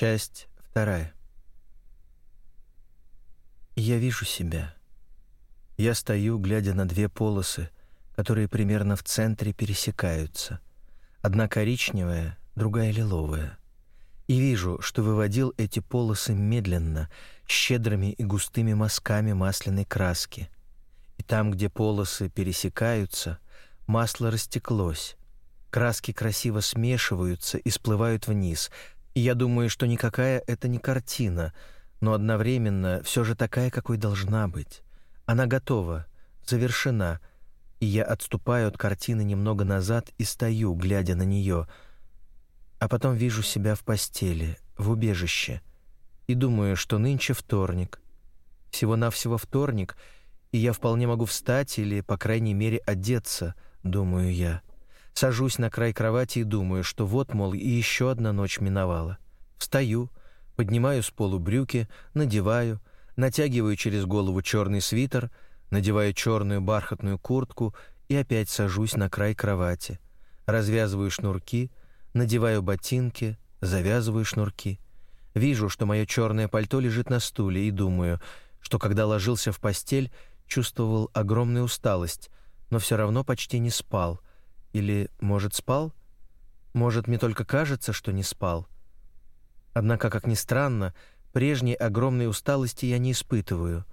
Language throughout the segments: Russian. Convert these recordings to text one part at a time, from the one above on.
Часть вторая. Я вижу себя. Я стою, глядя на две полосы, которые примерно в центре пересекаются. Одна коричневая, другая лиловая. И вижу, что выводил эти полосы медленно, щедрыми и густыми мазками масляной краски. И там, где полосы пересекаются, масло растеклось. Краски красиво смешиваются и сплывают вниз, и я думаю, что никакая это не картина, но одновременно все же такая, какой должна быть. Она готова, завершена, и я отступаю от картины немного назад и стою, глядя на нее, а потом вижу себя в постели, в убежище, и думаю, что нынче вторник. Всего-навсего вторник, и я вполне могу встать или, по крайней мере, одеться, думаю я. Сажусь на край кровати и думаю, что вот, мол, и еще одна ночь миновала. Встаю, поднимаю с полу брюки, надеваю, натягиваю через голову черный свитер, надеваю черную бархатную куртку и опять сажусь на край кровати. Развязываю шнурки, надеваю ботинки, завязываю шнурки. Вижу, что мое черное пальто лежит на стуле и думаю, что когда ложился в постель, чувствовал огромную усталость, но все равно почти не спал — или, может, спал? Может, мне только кажется, что не спал? Однако, как ни странно, прежней огромной усталости я не испытываю.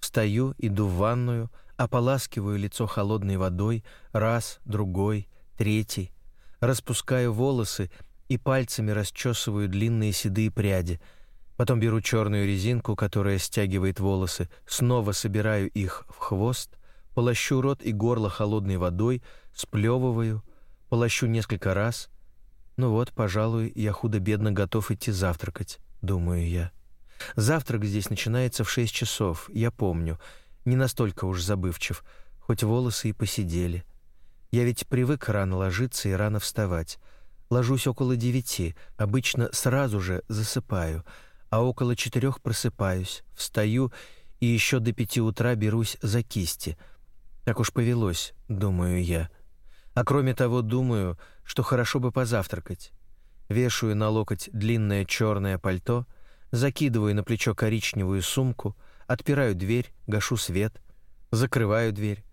Встаю, иду в ванную, ополаскиваю лицо холодной водой раз, другой, третий, распускаю волосы и пальцами расчесываю длинные седые пряди. Потом беру черную резинку, которая стягивает волосы, снова собираю их в хвост, полощу рот и горло холодной водой, сплевываю, полощу несколько раз. Ну вот, пожалуй, я худо-бедно готов идти завтракать, думаю я. Завтрак здесь начинается в шесть часов, я помню. Не настолько уж забывчив, хоть волосы и посидели. Я ведь привык рано ложиться и рано вставать. Ложусь около девяти, обычно сразу же засыпаю, а около четырех просыпаюсь, встаю и еще до пяти утра берусь за кисти. Так уж повелось, думаю я. А кроме того, думаю, что хорошо бы позавтракать. Вешаю на локоть длинное черное пальто, закидываю на плечо коричневую сумку, отпираю дверь, гашу свет, закрываю дверь,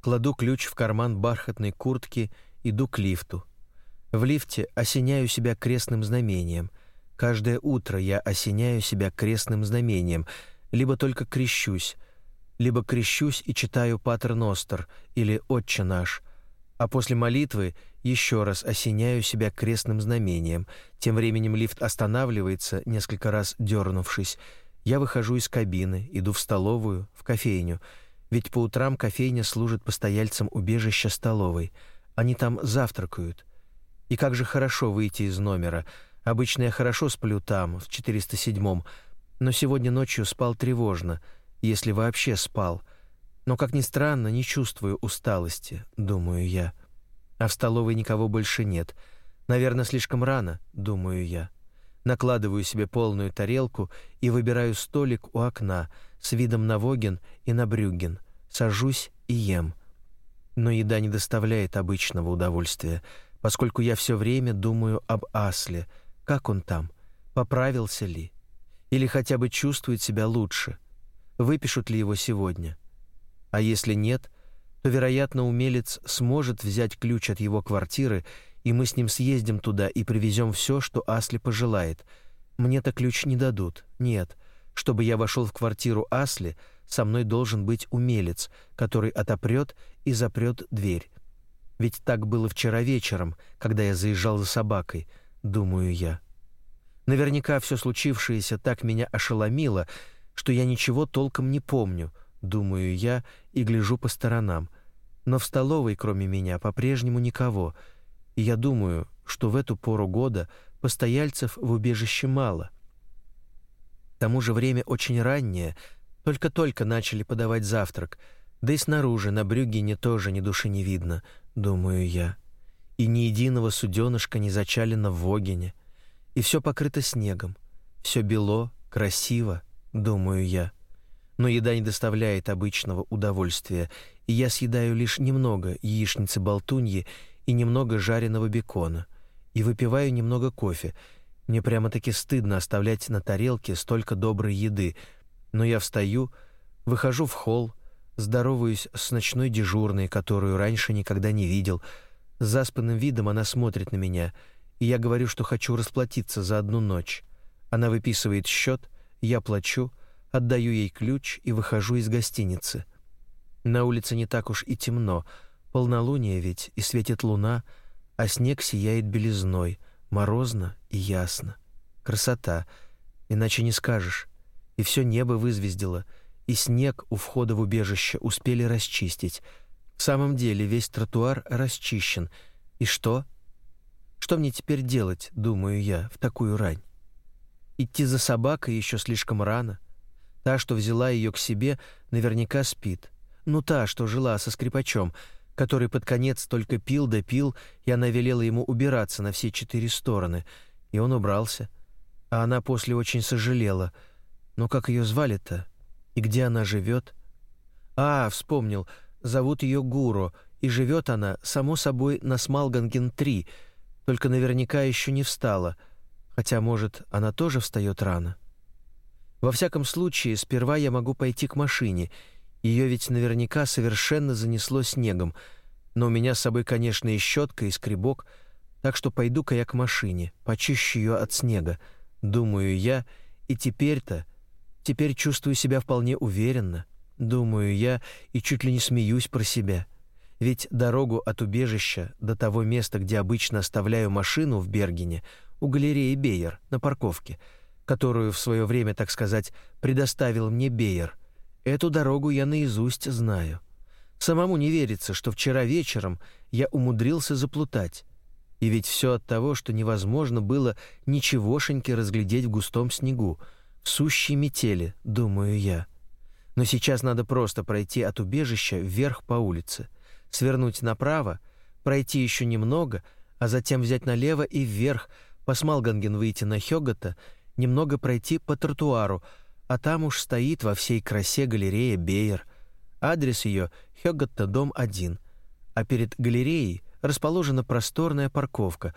кладу ключ в карман бархатной куртки, иду к лифту. В лифте осеняю себя крестным знамением. Каждое утро я осеняю себя крестным знамением, либо только крещусь, либо крещусь и читаю Патер Ностер или Отче наш, а после молитвы еще раз осеняю себя крестным знамением. Тем временем лифт останавливается, несколько раз дернувшись. Я выхожу из кабины, иду в столовую, в кофейню. Ведь по утрам кофейня служит постояльцам убежища столовой. Они там завтракают. И как же хорошо выйти из номера. Обычно я хорошо сплю там, в 407-м, но сегодня ночью спал тревожно, если вообще спал — но, как ни странно, не чувствую усталости, думаю я. А в столовой никого больше нет. Наверное, слишком рано, думаю я. Накладываю себе полную тарелку и выбираю столик у окна с видом на Воген и на Брюгген. Сажусь и ем. Но еда не доставляет обычного удовольствия, поскольку я все время думаю об Асле. Как он там? Поправился ли? Или хотя бы чувствует себя лучше? Выпишут ли его сегодня? А если нет, то, вероятно, умелец сможет взять ключ от его квартиры, и мы с ним съездим туда и привезем все, что Асли пожелает. Мне-то ключ не дадут. Нет. Чтобы я вошел в квартиру Асли, со мной должен быть умелец, который отопрет и запрет дверь. Ведь так было вчера вечером, когда я заезжал за собакой, думаю я. Наверняка все случившееся так меня ошеломило, что я ничего толком не помню — думаю я и гляжу по сторонам. Но в столовой, кроме меня, по-прежнему никого. И я думаю, что в эту пору года постояльцев в убежище мало. К тому же время очень раннее, только-только начали подавать завтрак, да и снаружи на Брюгене тоже ни души не видно, думаю я. И ни единого суденышка не зачалено в Вогене. И все покрыто снегом, все бело, красиво, думаю я но еда не доставляет обычного удовольствия, и я съедаю лишь немного яичницы-болтуньи и немного жареного бекона, и выпиваю немного кофе, Мне прямо-таки стыдно оставлять на тарелке столько доброй еды, но я встаю, выхожу в холл, здороваюсь с ночной дежурной, которую раньше никогда не видел. С заспанным видом она смотрит на меня, и я говорю, что хочу расплатиться за одну ночь. Она выписывает счет, я плачу, отдаю ей ключ и выхожу из гостиницы. На улице не так уж и темно, полнолуние ведь, и светит луна, а снег сияет белизной, морозно и ясно. Красота, иначе не скажешь. И все небо вызвездило, и снег у входа в убежище успели расчистить. В самом деле весь тротуар расчищен. И что? Что мне теперь делать, думаю я, в такую рань? Идти за собакой еще слишком рано. Та, что взяла ее к себе, наверняка спит. Ну, та, что жила со скрипачом, который под конец только пил да пил, и она велела ему убираться на все четыре стороны, и он убрался. А она после очень сожалела. Но как ее звали-то? И где она живет? А, вспомнил, зовут ее Гуру, и живет она, само собой, на Смалганген-3, только наверняка еще не встала — Хотя, может, она тоже встает рано. Во всяком случае, сперва я могу пойти к машине. Ее ведь наверняка совершенно занесло снегом. Но у меня с собой, конечно, и щетка, и скребок, так что пойду-ка я к машине, почищу ее от снега, думаю я, и теперь-то, теперь чувствую себя вполне уверенно, думаю я, и чуть ли не смеюсь про себя. Ведь дорогу от убежища до того места, где обычно оставляю машину в Бергене, у галереи Бейер на парковке, которую в свое время, так сказать, предоставил мне Бейер. Эту дорогу я наизусть знаю. Самому не верится, что вчера вечером я умудрился заплутать. И ведь все от того, что невозможно было ничегошеньки разглядеть в густом снегу, в сущей метели, думаю я. Но сейчас надо просто пройти от убежища вверх по улице, свернуть направо, пройти еще немного, а затем взять налево и вверх, по Смалганген выйти на Хёгота, немного пройти по тротуару, а там уж стоит во всей красе галерея Бейер. Адрес ее — Хёготта, дом 1. А перед галереей расположена просторная парковка.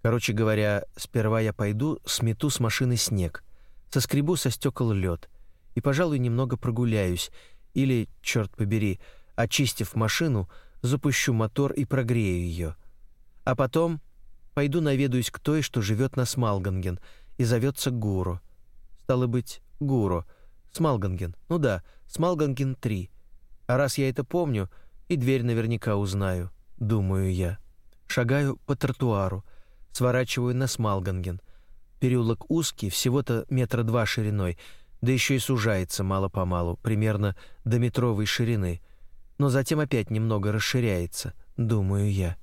Короче говоря, сперва я пойду, смету с машины снег, соскребу со стекол лед и, пожалуй, немного прогуляюсь, или, черт побери, очистив машину, запущу мотор и прогрею ее. А потом Пойду наведаюсь к той, что живет на Смалганген и зовется Гуру. Стало быть, Гуру. Смалганген. Ну да, Смалганген 3. А раз я это помню, и дверь наверняка узнаю, думаю я. Шагаю по тротуару, сворачиваю на Смалганген. Переулок узкий, всего-то метра два шириной, да еще и сужается мало-помалу, примерно до метровой ширины, но затем опять немного расширяется, думаю я.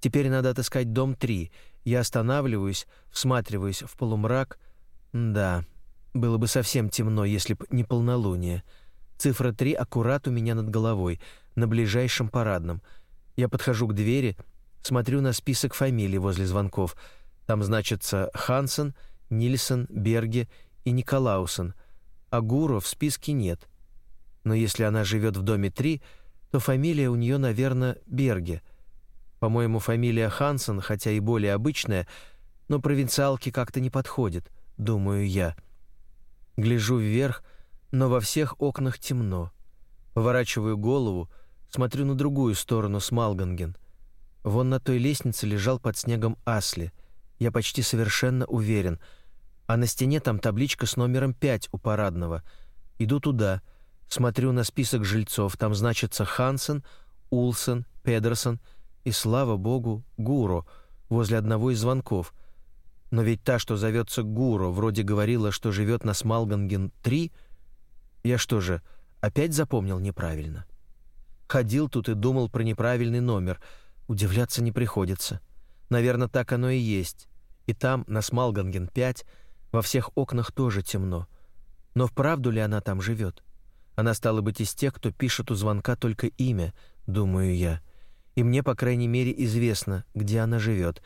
Теперь надо отыскать дом 3. Я останавливаюсь, всматриваюсь в полумрак. Да, было бы совсем темно, если б не полнолуние. Цифра 3 аккурат у меня над головой, на ближайшем парадном. Я подхожу к двери, смотрю на список фамилий возле звонков. Там значится Хансен, Нильсон, Берге и Николаусен. А Гуру в списке нет. Но если она живет в доме 3, то фамилия у нее, наверное, Берге — по-моему, фамилия Хансен, хотя и более обычная, но провинциалке как-то не подходит, думаю я. Гляжу вверх, но во всех окнах темно. Поворачиваю голову, смотрю на другую сторону Смалганген. Вон на той лестнице лежал под снегом Асли. Я почти совершенно уверен. А на стене там табличка с номером 5 у парадного. Иду туда, смотрю на список жильцов. Там значится Хансен, Улсен, Педерсон — и, слава богу, Гуру возле одного из звонков. Но ведь та, что зовется Гуру, вроде говорила, что живет на Смалганген-3. Я что же, опять запомнил неправильно? Ходил тут и думал про неправильный номер. Удивляться не приходится. Наверное, так оно и есть. И там, на Смалганген-5, во всех окнах тоже темно. Но вправду ли она там живет? Она стала быть из тех, кто пишет у звонка только имя, думаю я и мне, по крайней мере, известно, где она живет,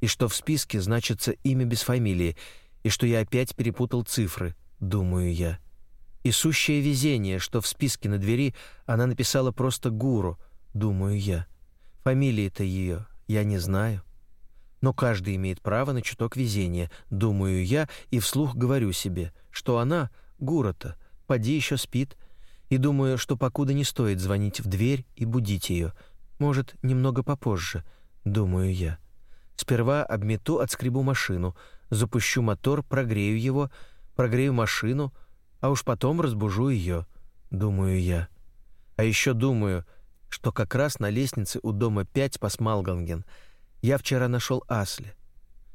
и что в списке значится имя без фамилии, и что я опять перепутал цифры, думаю я. И сущее везение, что в списке на двери она написала просто «Гуру», думаю я. Фамилии-то ее я не знаю. Но каждый имеет право на чуток везения, думаю я, и вслух говорю себе, что она, Гурота, поди еще спит, и думаю, что покуда не стоит звонить в дверь и будить ее. Может, немного попозже, думаю я. Сперва обмету, отскребу машину, запущу мотор, прогрею его, прогрею машину, а уж потом разбужу ее, думаю я. А еще думаю, что как раз на лестнице у дома 5 по Смалганген я вчера нашел Асли.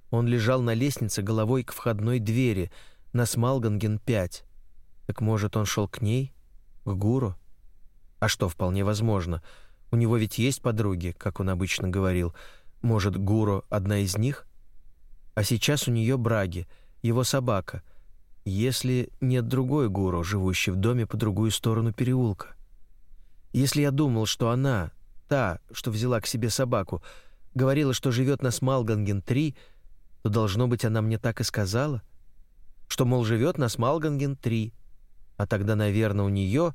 Он лежал на лестнице головой к входной двери на Смалганген 5. Так может, он шел к ней, к Гуру? А что, вполне возможно. У него ведь есть подруги, как он обычно говорил. Может, Гуру одна из них? А сейчас у нее Браги, его собака, если нет другой Гуру, живущей в доме по другую сторону переулка. Если я думал, что она, та, что взяла к себе собаку, говорила, что живет на Смалганген-3, то, должно быть, она мне так и сказала, что, мол, живет на Смалганген-3, а тогда, наверное, у нее,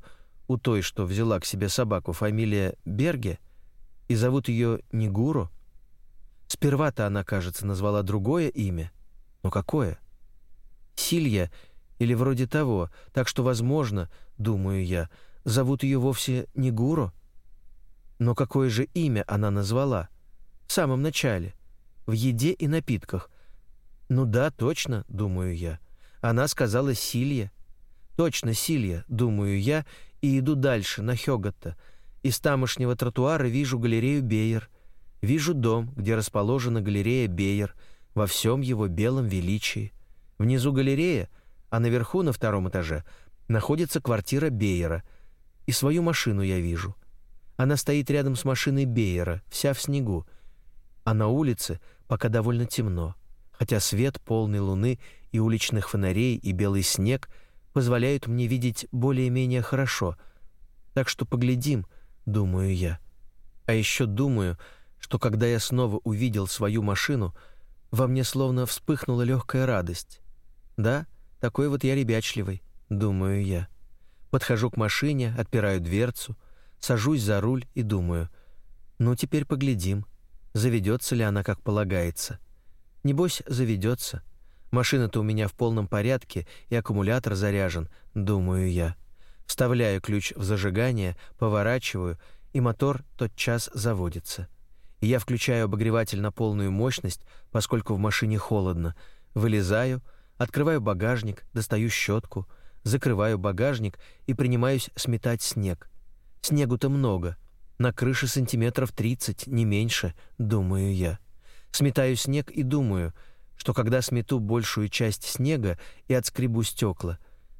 у той, что взяла к себе собаку, фамилия Берге, и зовут ее не Гуру. Сперва-то она, кажется, назвала другое имя. Но какое? Силья или вроде того, так что, возможно, думаю я, — зовут ее вовсе не Гуру. Но какое же имя она назвала? В самом начале, в еде и напитках. Ну да, точно, думаю я. Она сказала Силья. Точно Силья, думаю я, и иду дальше, на Хёготта. Из тамошнего тротуара вижу галерею Бейер. Вижу дом, где расположена галерея Бейер во всем его белом величии. Внизу галерея, а наверху на втором этаже находится квартира Бейера — и свою машину я вижу. Она стоит рядом с машиной Бейера, вся в снегу. А на улице пока довольно темно, хотя свет полной луны и уличных фонарей и белый снег позволяют мне видеть более-менее хорошо. Так что поглядим, думаю я. А еще думаю, что когда я снова увидел свою машину, во мне словно вспыхнула легкая радость. Да, такой вот я ребячливый, думаю я. Подхожу к машине, отпираю дверцу, сажусь за руль и думаю, ну теперь поглядим, заведется ли она как полагается. Небось, заведется. Машина-то у меня в полном порядке, и аккумулятор заряжен, думаю я. Вставляю ключ в зажигание, поворачиваю, и мотор тотчас заводится. И я включаю обогреватель на полную мощность, поскольку в машине холодно. Вылезаю, открываю багажник, достаю щетку — закрываю багажник и принимаюсь сметать снег. Снегу-то много. На крыше сантиметров 30, не меньше, думаю я. Сметаю снег и думаю, что когда смету большую часть снега и отскребу стекла,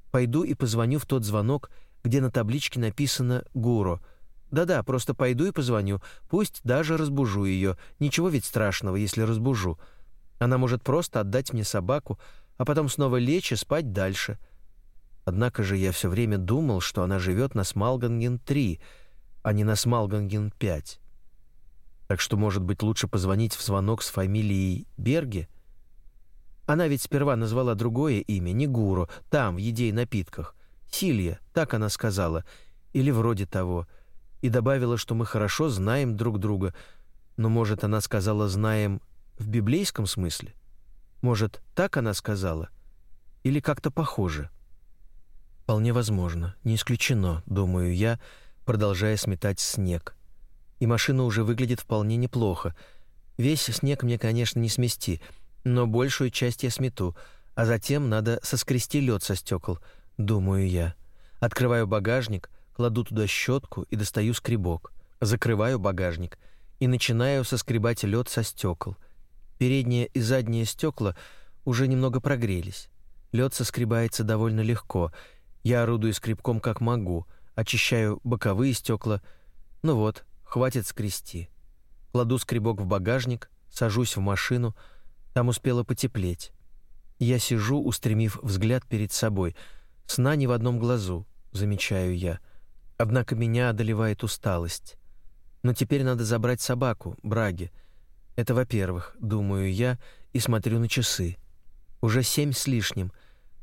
пойду и позвоню в тот звонок, где на табличке написано «Гуро». Да-да, просто пойду и позвоню, пусть даже разбужу ее. Ничего ведь страшного, если разбужу. Она может просто отдать мне собаку, а потом снова лечь и спать дальше — Однако же я все время думал, что она живет на Смалганген-3, а не на Смалганген-5. Так что, может быть, лучше позвонить в звонок с фамилией Берге? Она ведь сперва назвала другое имя, не Гуру, там, в еде и напитках. Силья, так она сказала, или вроде того, и добавила, что мы хорошо знаем друг друга. Но, может, она сказала «знаем» в библейском смысле? Может, так она сказала? Или как-то похоже?» Вполне возможно, не исключено, думаю я, продолжая сметать снег. И машина уже выглядит вполне неплохо. Весь снег мне, конечно, не смести, но большую часть я смету, а затем надо соскрести лед со стекол, думаю я. Открываю багажник, кладу туда щетку и достаю скребок. Закрываю багажник и начинаю соскребать лед со стекол. Передние и задние стекла уже немного прогрелись. Лед соскребается довольно легко — я орудую скребком как могу, очищаю боковые стекла. Ну вот, хватит скрести. Кладу скребок в багажник, сажусь в машину. Там успело потеплеть. Я сижу, устремив взгляд перед собой. Сна ни в одном глазу, замечаю я. Однако меня одолевает усталость. Но теперь надо забрать собаку, Браги. Это, во-первых, думаю я и смотрю на часы. Уже семь с лишним —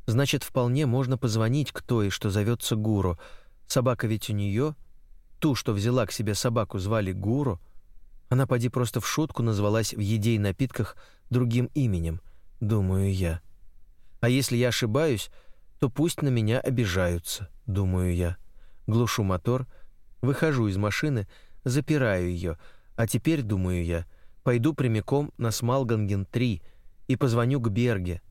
Значит, вполне можно позвонить к той, что зовется Гуру. Собака ведь у нее. Ту, что взяла к себе собаку, звали Гуру. Она поди просто в шутку назвалась в еде и напитках другим именем, думаю я. А если я ошибаюсь, то пусть на меня обижаются, думаю я. Глушу мотор, выхожу из машины, запираю ее, а теперь, думаю я, пойду прямиком на Смалганген-3 и позвоню к Берге.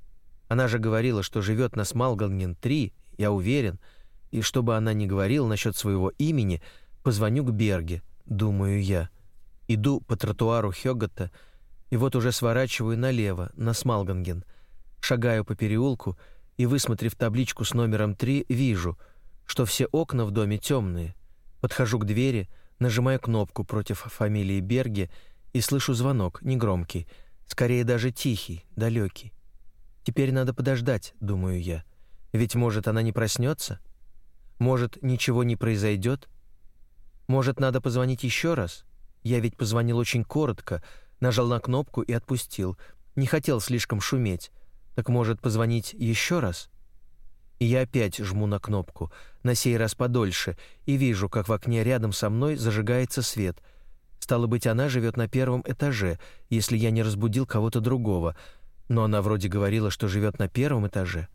Она же говорила, что живет на Смалганген-3, я уверен, и чтобы она не говорила насчет своего имени, позвоню к Берге, думаю я. Иду по тротуару Хёгота, и вот уже сворачиваю налево, на Смалганген. Шагаю по переулку и, высмотрев табличку с номером 3, вижу, что все окна в доме темные. Подхожу к двери, нажимаю кнопку против фамилии Берги и слышу звонок, негромкий, скорее даже тихий, далекий. Теперь надо подождать, думаю я. Ведь, может, она не проснется? Может, ничего не произойдет? Может, надо позвонить еще раз? Я ведь позвонил очень коротко, нажал на кнопку и отпустил. Не хотел слишком шуметь. Так может, позвонить еще раз? И я опять жму на кнопку, на сей раз подольше, и вижу, как в окне рядом со мной зажигается свет. Стало быть, она живет на первом этаже, если я не разбудил кого-то другого. Но она вроде говорила, что живет на первом этаже.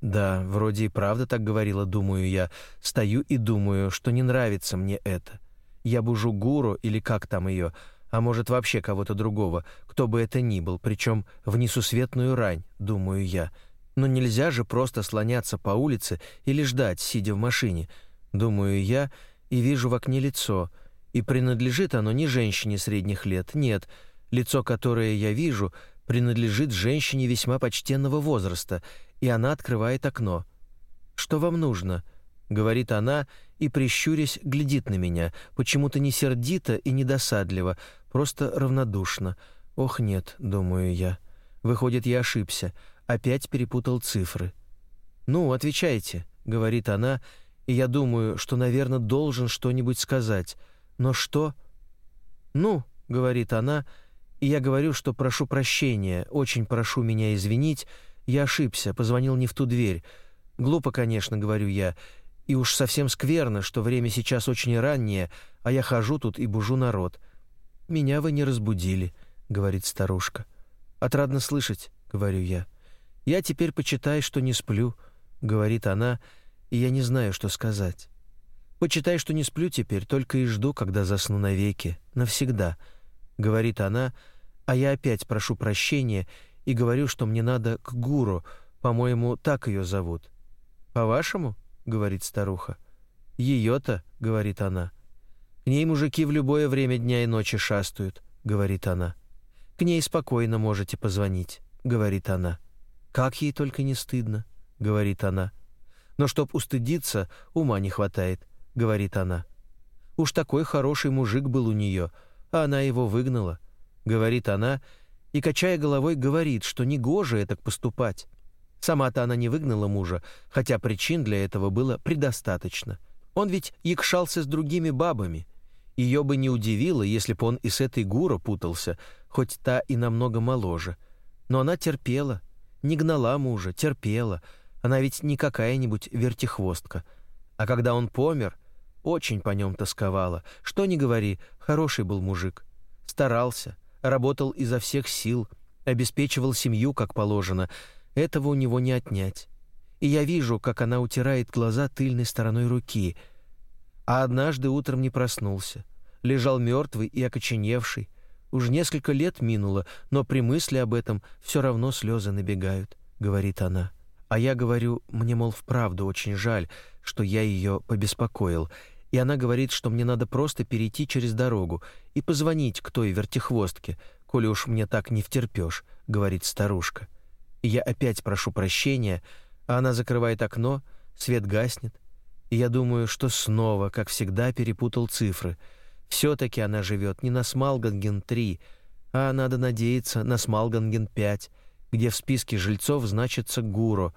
Да, вроде и правда так говорила, думаю я. Стою и думаю, что не нравится мне это. Я бужу гуру или как там ее, а может вообще кого-то другого, кто бы это ни был, причем в несусветную рань, думаю я. Но нельзя же просто слоняться по улице или ждать, сидя в машине, думаю я, и вижу в окне лицо. И принадлежит оно не женщине средних лет, нет. Лицо, которое я вижу, принадлежит женщине весьма почтенного возраста, и она открывает окно. «Что вам нужно?» — говорит она, и, прищурясь, глядит на меня, почему-то не сердито и не досадливо, просто равнодушно. «Ох, нет», — думаю я. Выходит, я ошибся опять перепутал цифры. «Ну, отвечайте», — говорит она, и я думаю, что, наверное, должен что-нибудь сказать. Но что? «Ну», — говорит она, и я говорю, что прошу прощения, очень прошу меня извинить, я ошибся, позвонил не в ту дверь. Глупо, конечно, говорю я, и уж совсем скверно, что время сейчас очень раннее, а я хожу тут и бужу народ. «Меня вы не разбудили», — говорит старушка. «Отрадно слышать», — говорю я. «Я теперь почитай, что не сплю», — говорит она, и я не знаю, что сказать. «Почитай, что не сплю теперь, только и жду, когда засну навеки, навсегда», — говорит она, а я опять прошу прощения и говорю, что мне надо к гуру, по-моему, так ее зовут. «По-вашему?» — говорит старуха. «Ее-то», — говорит она. «К ней мужики в любое время дня и ночи шастают», — говорит она. «К ней спокойно можете позвонить», — говорит она. Как ей только не стыдно, говорит она. Но чтоб устыдиться, ума не хватает, говорит она. Уж такой хороший мужик был у нее, а она его выгнала, говорит она, и качая головой говорит, что не гоже это поступать. Сама-то она не выгнала мужа, хотя причин для этого было предостаточно. Он ведь якшался с другими бабами. Ее бы не удивило, если бы он и с этой гура путался, хоть та и намного моложе. Но она терпела, не гнала мужа, терпела. Она ведь не какая-нибудь вертихвостка. А когда он помер, очень по нем тосковала. Что ни говори, хороший был мужик. Старался, работал изо всех сил, обеспечивал семью, как положено. Этого у него не отнять. И я вижу, как она утирает глаза тыльной стороной руки. А однажды утром не проснулся. Лежал мертвый и окоченевший, Уж несколько лет минуло, но при мысли об этом все равно слезы набегают, говорит она. А я говорю, мне, мол, вправду очень жаль, что я ее побеспокоил. И она говорит, что мне надо просто перейти через дорогу и позвонить к той вертихвостке, коли уж мне так не втерпешь, говорит старушка. Я опять прошу прощения, а она закрывает окно, свет гаснет, и я думаю, что снова, как всегда, перепутал цифры — все-таки она живет не на Смалганген-3, а, надо надеяться, на Смалганген-5, где в списке жильцов значится Гуро.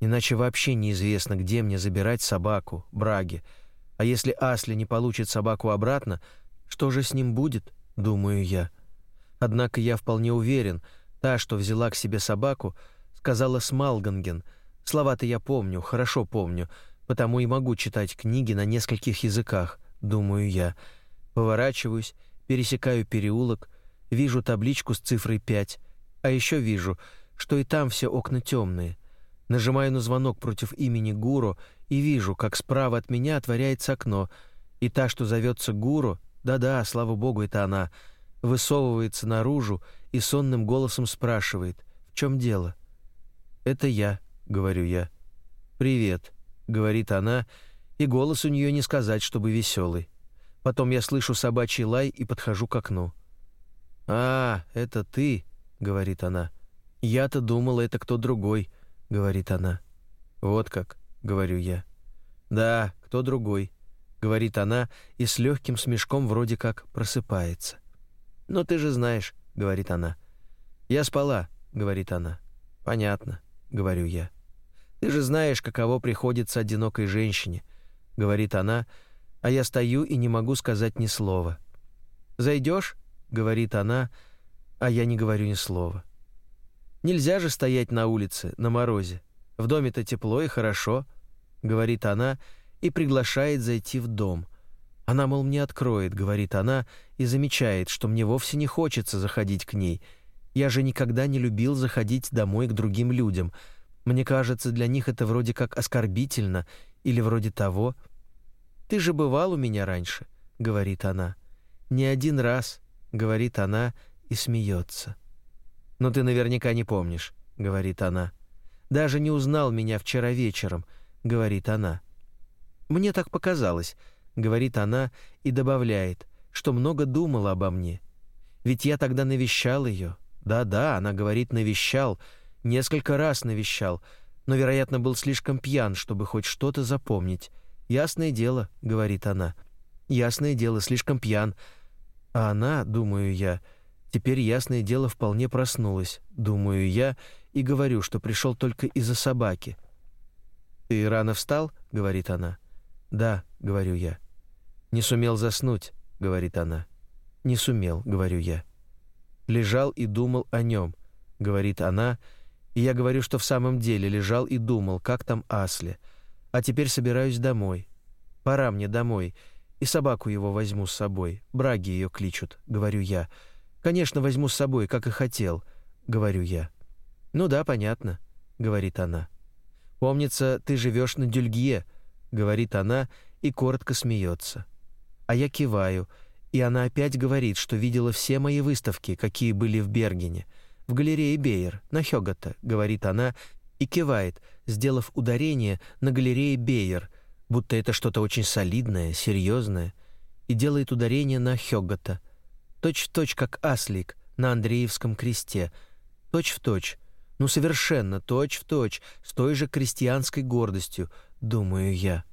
Иначе вообще неизвестно, где мне забирать собаку, Браги. А если Асли не получит собаку обратно, что же с ним будет, думаю я. Однако я вполне уверен, та, что взяла к себе собаку, сказала Смалганген. Слова-то я помню, хорошо помню, потому и могу читать книги на нескольких языках, думаю я. Поворачиваюсь, пересекаю переулок, вижу табличку с цифрой 5, а еще вижу, что и там все окна темные. Нажимаю на звонок против имени Гуру и вижу, как справа от меня отворяется окно, и та, что зовется Гуру, да-да, слава богу, это она, высовывается наружу и сонным голосом спрашивает, в чем дело. «Это я», — говорю я. «Привет», — говорит она, и голос у нее не сказать, чтобы веселый. Потом я слышу собачий лай и подхожу к окну. «А, это ты», — говорит она. «Я-то думала, это кто другой», — говорит она. «Вот как», — говорю я. «Да, кто другой», — говорит она и с легким смешком вроде как просыпается. «Но ты же знаешь», — говорит она. «Я спала», — говорит она. «Понятно», — говорю я. «Ты же знаешь, каково приходится одинокой женщине», — говорит она, а я стою и не могу сказать ни слова. «Зайдешь?» — говорит она, а я не говорю ни слова. «Нельзя же стоять на улице, на морозе. В доме-то тепло и хорошо», — говорит она и приглашает зайти в дом. Она, мол, мне откроет, говорит она, и замечает, что мне вовсе не хочется заходить к ней. Я же никогда не любил заходить домой к другим людям. Мне кажется, для них это вроде как оскорбительно или вроде того. «Ты же бывал у меня раньше», — говорит она. «Не один раз», — говорит она и смеется. «Но ты наверняка не помнишь», — говорит она. «Даже не узнал меня вчера вечером», — говорит она. «Мне так показалось», — говорит она и добавляет, что много думала обо мне. «Ведь я тогда навещал ее. Да-да, она говорит, навещал, несколько раз навещал, но, вероятно, был слишком пьян, чтобы хоть что-то запомнить. Ясное дело», — говорит она. «Ясное дело, слишком пьян, а она, думаю я, теперь ясное дело вполне проснулась, думаю я, и говорю, что пришел только из-за собаки. «Ты рано встал?» — говорит она. «Да», — говорю я. «Не сумел заснуть», — говорит она. «Не сумел», — говорю я. «Лежал и думал о нем», — говорит она, и я говорю, что в самом деле лежал и думал, как там Асли. А теперь собираюсь домой. Пора мне домой, и собаку его возьму с собой. Браги ее кличут, говорю я. Конечно, возьму с собой, как и хотел, говорю я. Ну да, понятно, говорит она. Помнится, ты живешь на Дюльгье, говорит она и коротко смеется. А я киваю, и она опять говорит, что видела все мои выставки, какие были в Бергене, в галерее Бейер, на Хёгата, говорит она и кивает, сделав ударение на галерее Бейер, будто это что-то очень солидное, серьезное, и делает ударение на Хёгота, точь-в-точь, как Аслик на Андреевском кресте, точь-в-точь, ну совершенно точь-в-точь, с той же крестьянской гордостью, думаю я.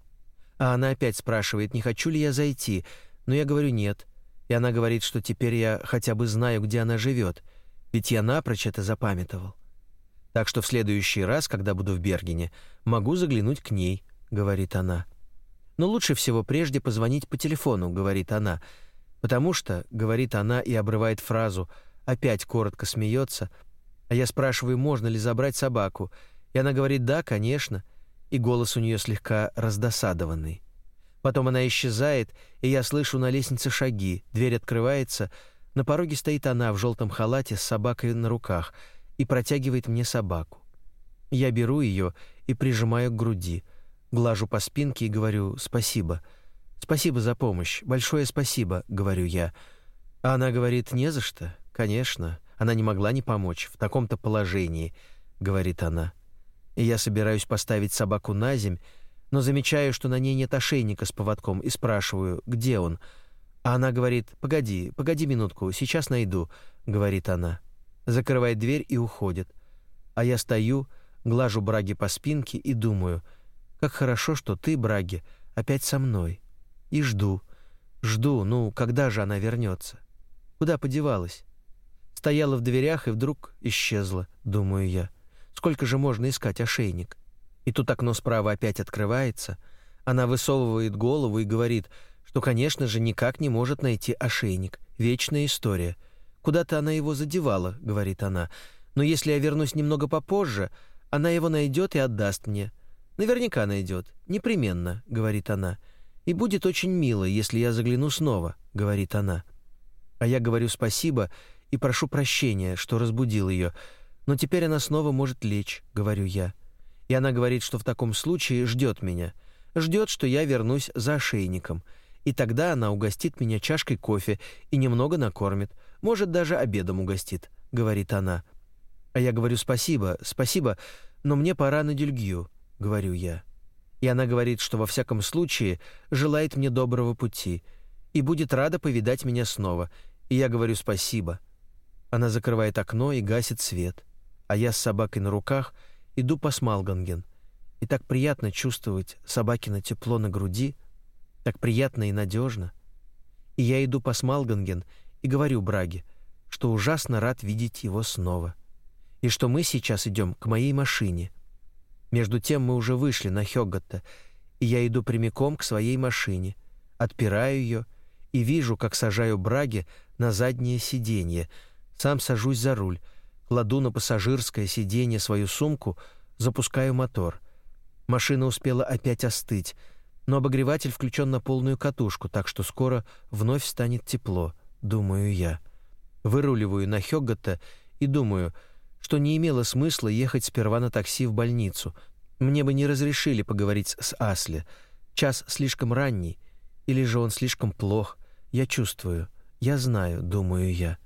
А она опять спрашивает, не хочу ли я зайти, но я говорю нет, и она говорит, что теперь я хотя бы знаю, где она живет, ведь я напрочь это запамятовал. Так что в следующий раз, когда буду в Бергене, могу заглянуть к ней, говорит она. Но лучше всего прежде позвонить по телефону, говорит она, потому что, говорит она и обрывает фразу, опять коротко смеется, а я спрашиваю, можно ли забрать собаку, и она говорит «да, конечно», и голос у нее слегка раздосадованный. Потом она исчезает, и я слышу на лестнице шаги, дверь открывается, на пороге стоит она в желтом халате с собакой на руках и протягивает мне собаку. Я беру ее и прижимаю к груди — Глажу по спинке и говорю «спасибо». «Спасибо за помощь. Большое спасибо», — говорю я. А она говорит «не за что». «Конечно. Она не могла не помочь. В таком-то положении», — говорит она. И я собираюсь поставить собаку на земь, но замечаю, что на ней нет ошейника с поводком, и спрашиваю, где он. А она говорит «погоди, погоди минутку, сейчас найду», — говорит она. Закрывает дверь и уходит. А я стою, глажу Браги по спинке и думаю — как хорошо, что ты, Браги, опять со мной. И жду, жду, ну, когда же она вернется? Куда подевалась? Стояла в дверях и вдруг исчезла, думаю я. Сколько же можно искать ошейник? И тут окно справа опять открывается. Она высовывает голову и говорит, что, конечно же, никак не может найти ошейник. Вечная история. Куда-то она его задевала, говорит она. Но если я вернусь немного попозже, она его найдет и отдаст мне. Наверняка найдет. Непременно, говорит она. И будет очень мило, если я загляну снова, говорит она. А я говорю спасибо и прошу прощения, что разбудил ее, но теперь она снова может лечь, говорю я. И она говорит, что в таком случае ждет меня, ждет, что я вернусь за ошейником, и тогда она угостит меня чашкой кофе и немного накормит, может, даже обедом угостит, говорит она. А я говорю спасибо, спасибо, но мне пора на Дюльгию, говорю я. И она говорит, что во всяком случае желает мне доброго пути и будет рада повидать меня снова. И я говорю спасибо. Она закрывает окно и гасит свет а я с собакой на руках иду по Смалганген. И так приятно чувствовать собакино тепло на груди, так приятно и надежно. И я иду по Смалганген и говорю Браге, что ужасно рад видеть его снова. И что мы сейчас идем к моей машине. Между тем мы уже вышли на Хёгготта, и я иду прямиком к своей машине, отпираю ее и вижу, как сажаю Браге на заднее сиденье, сам сажусь за руль — кладу на пассажирское сиденье свою сумку, запускаю мотор. Машина успела опять остыть, но обогреватель включен на полную катушку, так что скоро вновь станет тепло, думаю я. Выруливаю на Хёггота и думаю, что не имело смысла ехать сперва на такси в больницу. Мне бы не разрешили поговорить с Асли. Час слишком ранний, или же он слишком плох. Я чувствую, я знаю, думаю я.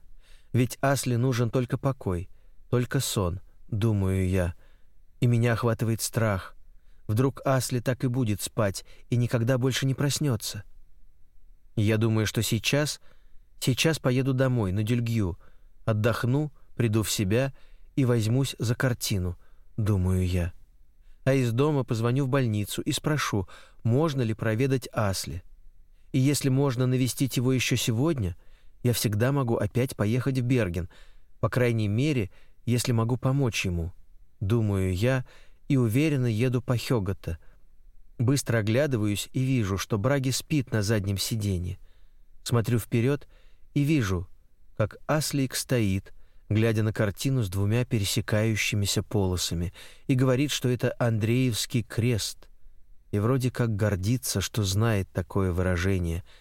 Ведь Асли нужен только покой, только сон, думаю я. И меня охватывает страх. Вдруг Асли так и будет спать и никогда больше не проснется. Я думаю, что сейчас, сейчас поеду домой, на Дюльгью, отдохну, приду в себя и возьмусь за картину, думаю я. А из дома позвоню в больницу и спрошу, можно ли проведать Асли. И если можно навестить его еще сегодня — я всегда могу опять поехать в Берген, по крайней мере, если могу помочь ему. Думаю я и уверенно еду по Хёгота. Быстро оглядываюсь и вижу, что Браги спит на заднем сиденье. Смотрю вперед и вижу, как Аслик стоит, глядя на картину с двумя пересекающимися полосами, и говорит, что это Андреевский крест. И вроде как гордится, что знает такое выражение —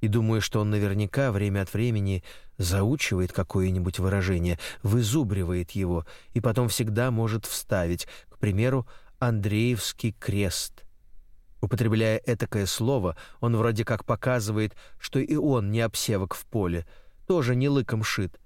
и думаю, что он наверняка время от времени заучивает какое-нибудь выражение, вызубривает его и потом всегда может вставить, к примеру, Андреевский крест. Употребляя этакое слово, он вроде как показывает, что и он не обсевок в поле, тоже не лыком шит.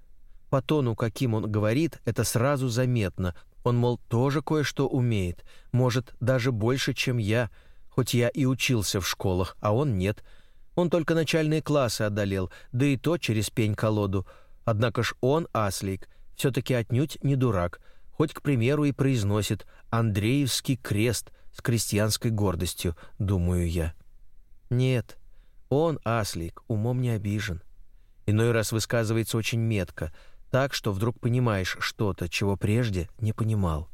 По тону, каким он говорит, это сразу заметно. Он, мол, тоже кое-что умеет, может, даже больше, чем я, хоть я и учился в школах, а он нет — он только начальные классы одолел, да и то через пень-колоду. Однако ж он, Аслик, все-таки отнюдь не дурак, хоть, к примеру, и произносит «Андреевский крест» с крестьянской гордостью, думаю я. Нет, он, Аслик, умом не обижен. Иной раз высказывается очень метко, так, что вдруг понимаешь что-то, чего прежде не понимал.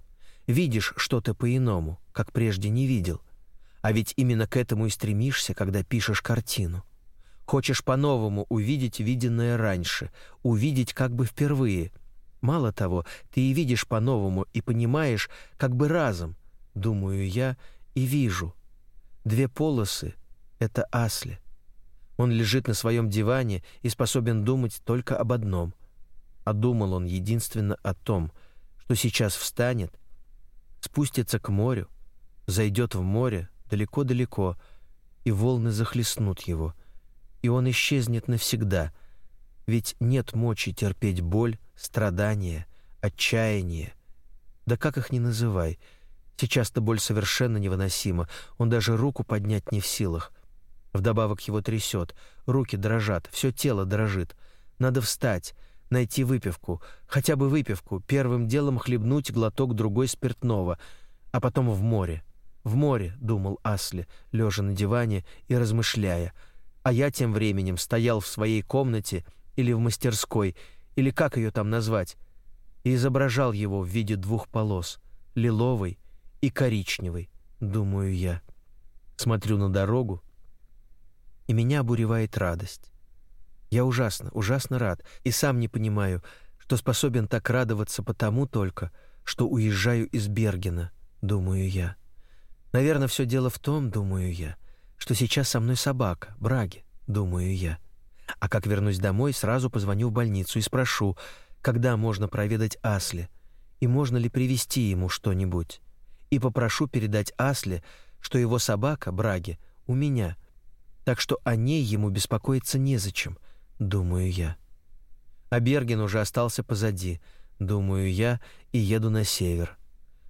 Видишь что-то по-иному, как прежде не видел — а ведь именно к этому и стремишься, когда пишешь картину. Хочешь по-новому увидеть виденное раньше, увидеть как бы впервые. Мало того, ты и видишь по-новому и понимаешь как бы разом, думаю я, и вижу. Две полосы — это Асли. Он лежит на своем диване и способен думать только об одном. А думал он единственно о том, что сейчас встанет, спустится к морю, зайдет в море, далеко-далеко, и волны захлестнут его, и он исчезнет навсегда, ведь нет мочи терпеть боль, страдания, отчаяние. Да как их ни называй, сейчас-то боль совершенно невыносима, он даже руку поднять не в силах. Вдобавок его трясет, руки дрожат, все тело дрожит. Надо встать, найти выпивку, хотя бы выпивку, первым делом хлебнуть глоток другой спиртного, а потом в море. В море, думал Асли, лежа на диване и размышляя, а я тем временем стоял в своей комнате или в мастерской, или как ее там назвать, и изображал его в виде двух полос, лиловой и коричневой, думаю я. Смотрю на дорогу, и меня обуревает радость. Я ужасно, ужасно рад, и сам не понимаю, что способен так радоваться потому только, что уезжаю из Бергена, думаю я. Наверное, все дело в том, думаю я, что сейчас со мной собака, Браги, думаю я. А как вернусь домой, сразу позвоню в больницу и спрошу, когда можно проведать Асли и можно ли привезти ему что-нибудь. И попрошу передать Асле, что его собака, Браги, у меня, так что о ней ему беспокоиться незачем, думаю я. А Берген уже остался позади, думаю я, и еду на север.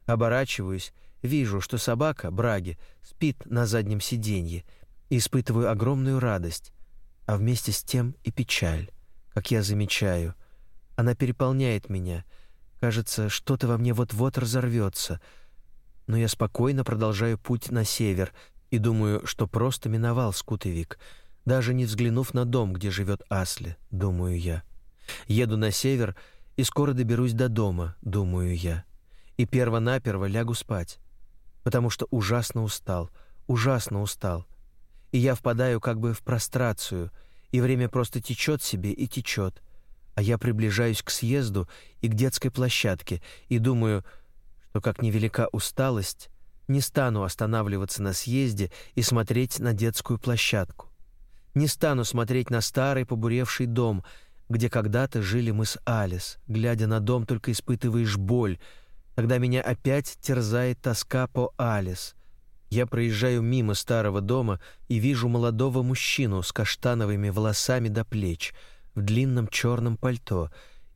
Оборачиваюсь, вижу, что собака, Браги, спит на заднем сиденье, и испытываю огромную радость, а вместе с тем и печаль, как я замечаю. Она переполняет меня. Кажется, что-то во мне вот-вот разорвется. Но я спокойно продолжаю путь на север и думаю, что просто миновал Скутовик, даже не взглянув на дом, где живет Асли, думаю я. Еду на север и скоро доберусь до дома, думаю я. И перво-наперво лягу спать, потому что ужасно устал, ужасно устал. И я впадаю как бы в прострацию, и время просто течет себе и течет. А я приближаюсь к съезду и к детской площадке и думаю, что как невелика усталость, не стану останавливаться на съезде и смотреть на детскую площадку. Не стану смотреть на старый побуревший дом, где когда-то жили мы с Алис. Глядя на дом, только испытываешь боль. Тогда меня опять терзает тоска по Алис. Я проезжаю мимо старого дома и вижу молодого мужчину с каштановыми волосами до плеч, в длинном черном пальто,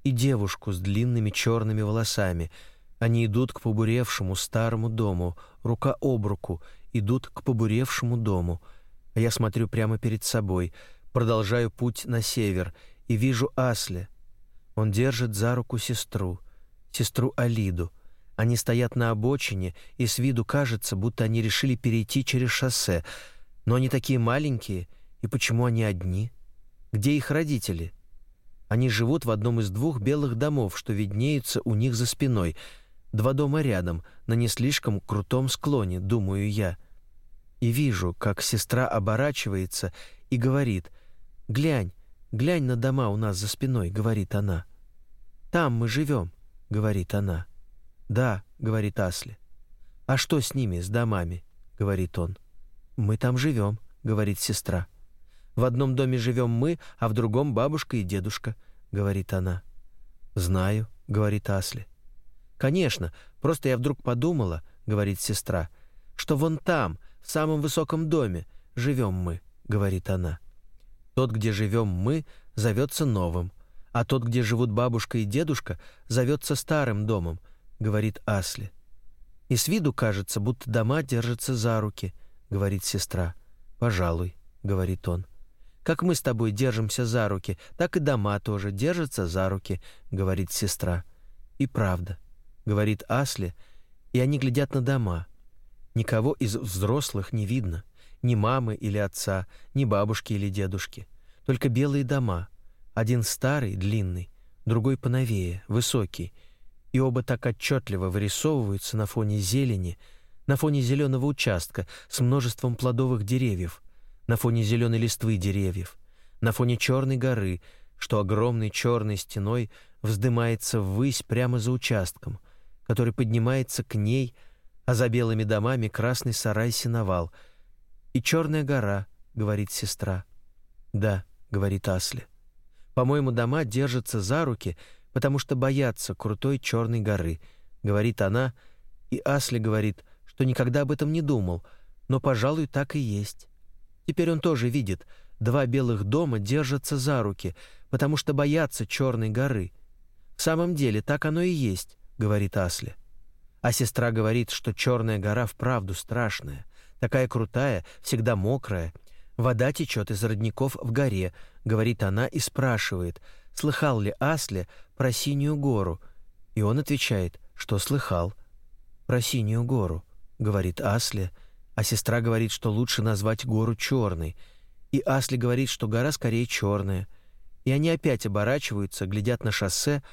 и девушку с длинными черными волосами. Они идут к побуревшему старому дому, рука об руку, идут к побуревшему дому. А я смотрю прямо перед собой, продолжаю путь на север — и вижу Асли. Он держит за руку сестру, сестру Алиду. Они стоят на обочине, и с виду кажется, будто они решили перейти через шоссе. Но они такие маленькие, и почему они одни? Где их родители? Они живут в одном из двух белых домов, что виднеются у них за спиной. Два дома рядом, на не слишком крутом склоне, думаю я. И вижу, как сестра оборачивается и говорит «Глянь, «Глянь на дома у нас за спиной», — говорит она. «Там мы живем», — говорит она. «Да», — говорит Асли. «А что с ними, с домами?» — говорит он. «Мы там живем», — говорит сестра. «В одном доме живем мы, а в другом бабушка и дедушка», — говорит она. «Знаю», — говорит Асли. «Конечно, просто я вдруг подумала», — говорит сестра, «что вон там, в самом высоком доме, живем мы», — говорит она. Тот, где живем мы, зовется новым, а тот, где живут бабушка и дедушка, зовется старым домом, говорит Асли. И с виду кажется, будто дома держатся за руки, говорит сестра. Пожалуй, говорит он. Как мы с тобой держимся за руки, так и дома тоже держатся за руки, говорит сестра. И правда, говорит Асли, и они глядят на дома. Никого из взрослых не видно ни мамы или отца, ни бабушки или дедушки. Только белые дома. Один старый, длинный, другой поновее, высокий. И оба так отчетливо вырисовываются на фоне зелени, на фоне зеленого участка с множеством плодовых деревьев, на фоне зеленой листвы деревьев, на фоне черной горы, что огромной черной стеной вздымается ввысь прямо за участком, который поднимается к ней, а за белыми домами красный сарай-сеновал — «И черная гора», — говорит сестра. «Да», — говорит Асли. «По-моему, дома держатся за руки, потому что боятся крутой черной горы», — говорит она, и Асли говорит, что никогда об этом не думал, но, пожалуй, так и есть. Теперь он тоже видит, два белых дома держатся за руки, потому что боятся черной горы. В самом деле, так оно и есть, говорит Асли. А сестра говорит, что черная гора вправду страшная, такая крутая, всегда мокрая. Вода течет из родников в горе, говорит она и спрашивает, слыхал ли Асли про синюю гору. И он отвечает, что слыхал. Про синюю гору, говорит Асли, а сестра говорит, что лучше назвать гору черной. И Асли говорит, что гора скорее черная. И они опять оборачиваются, глядят на шоссе,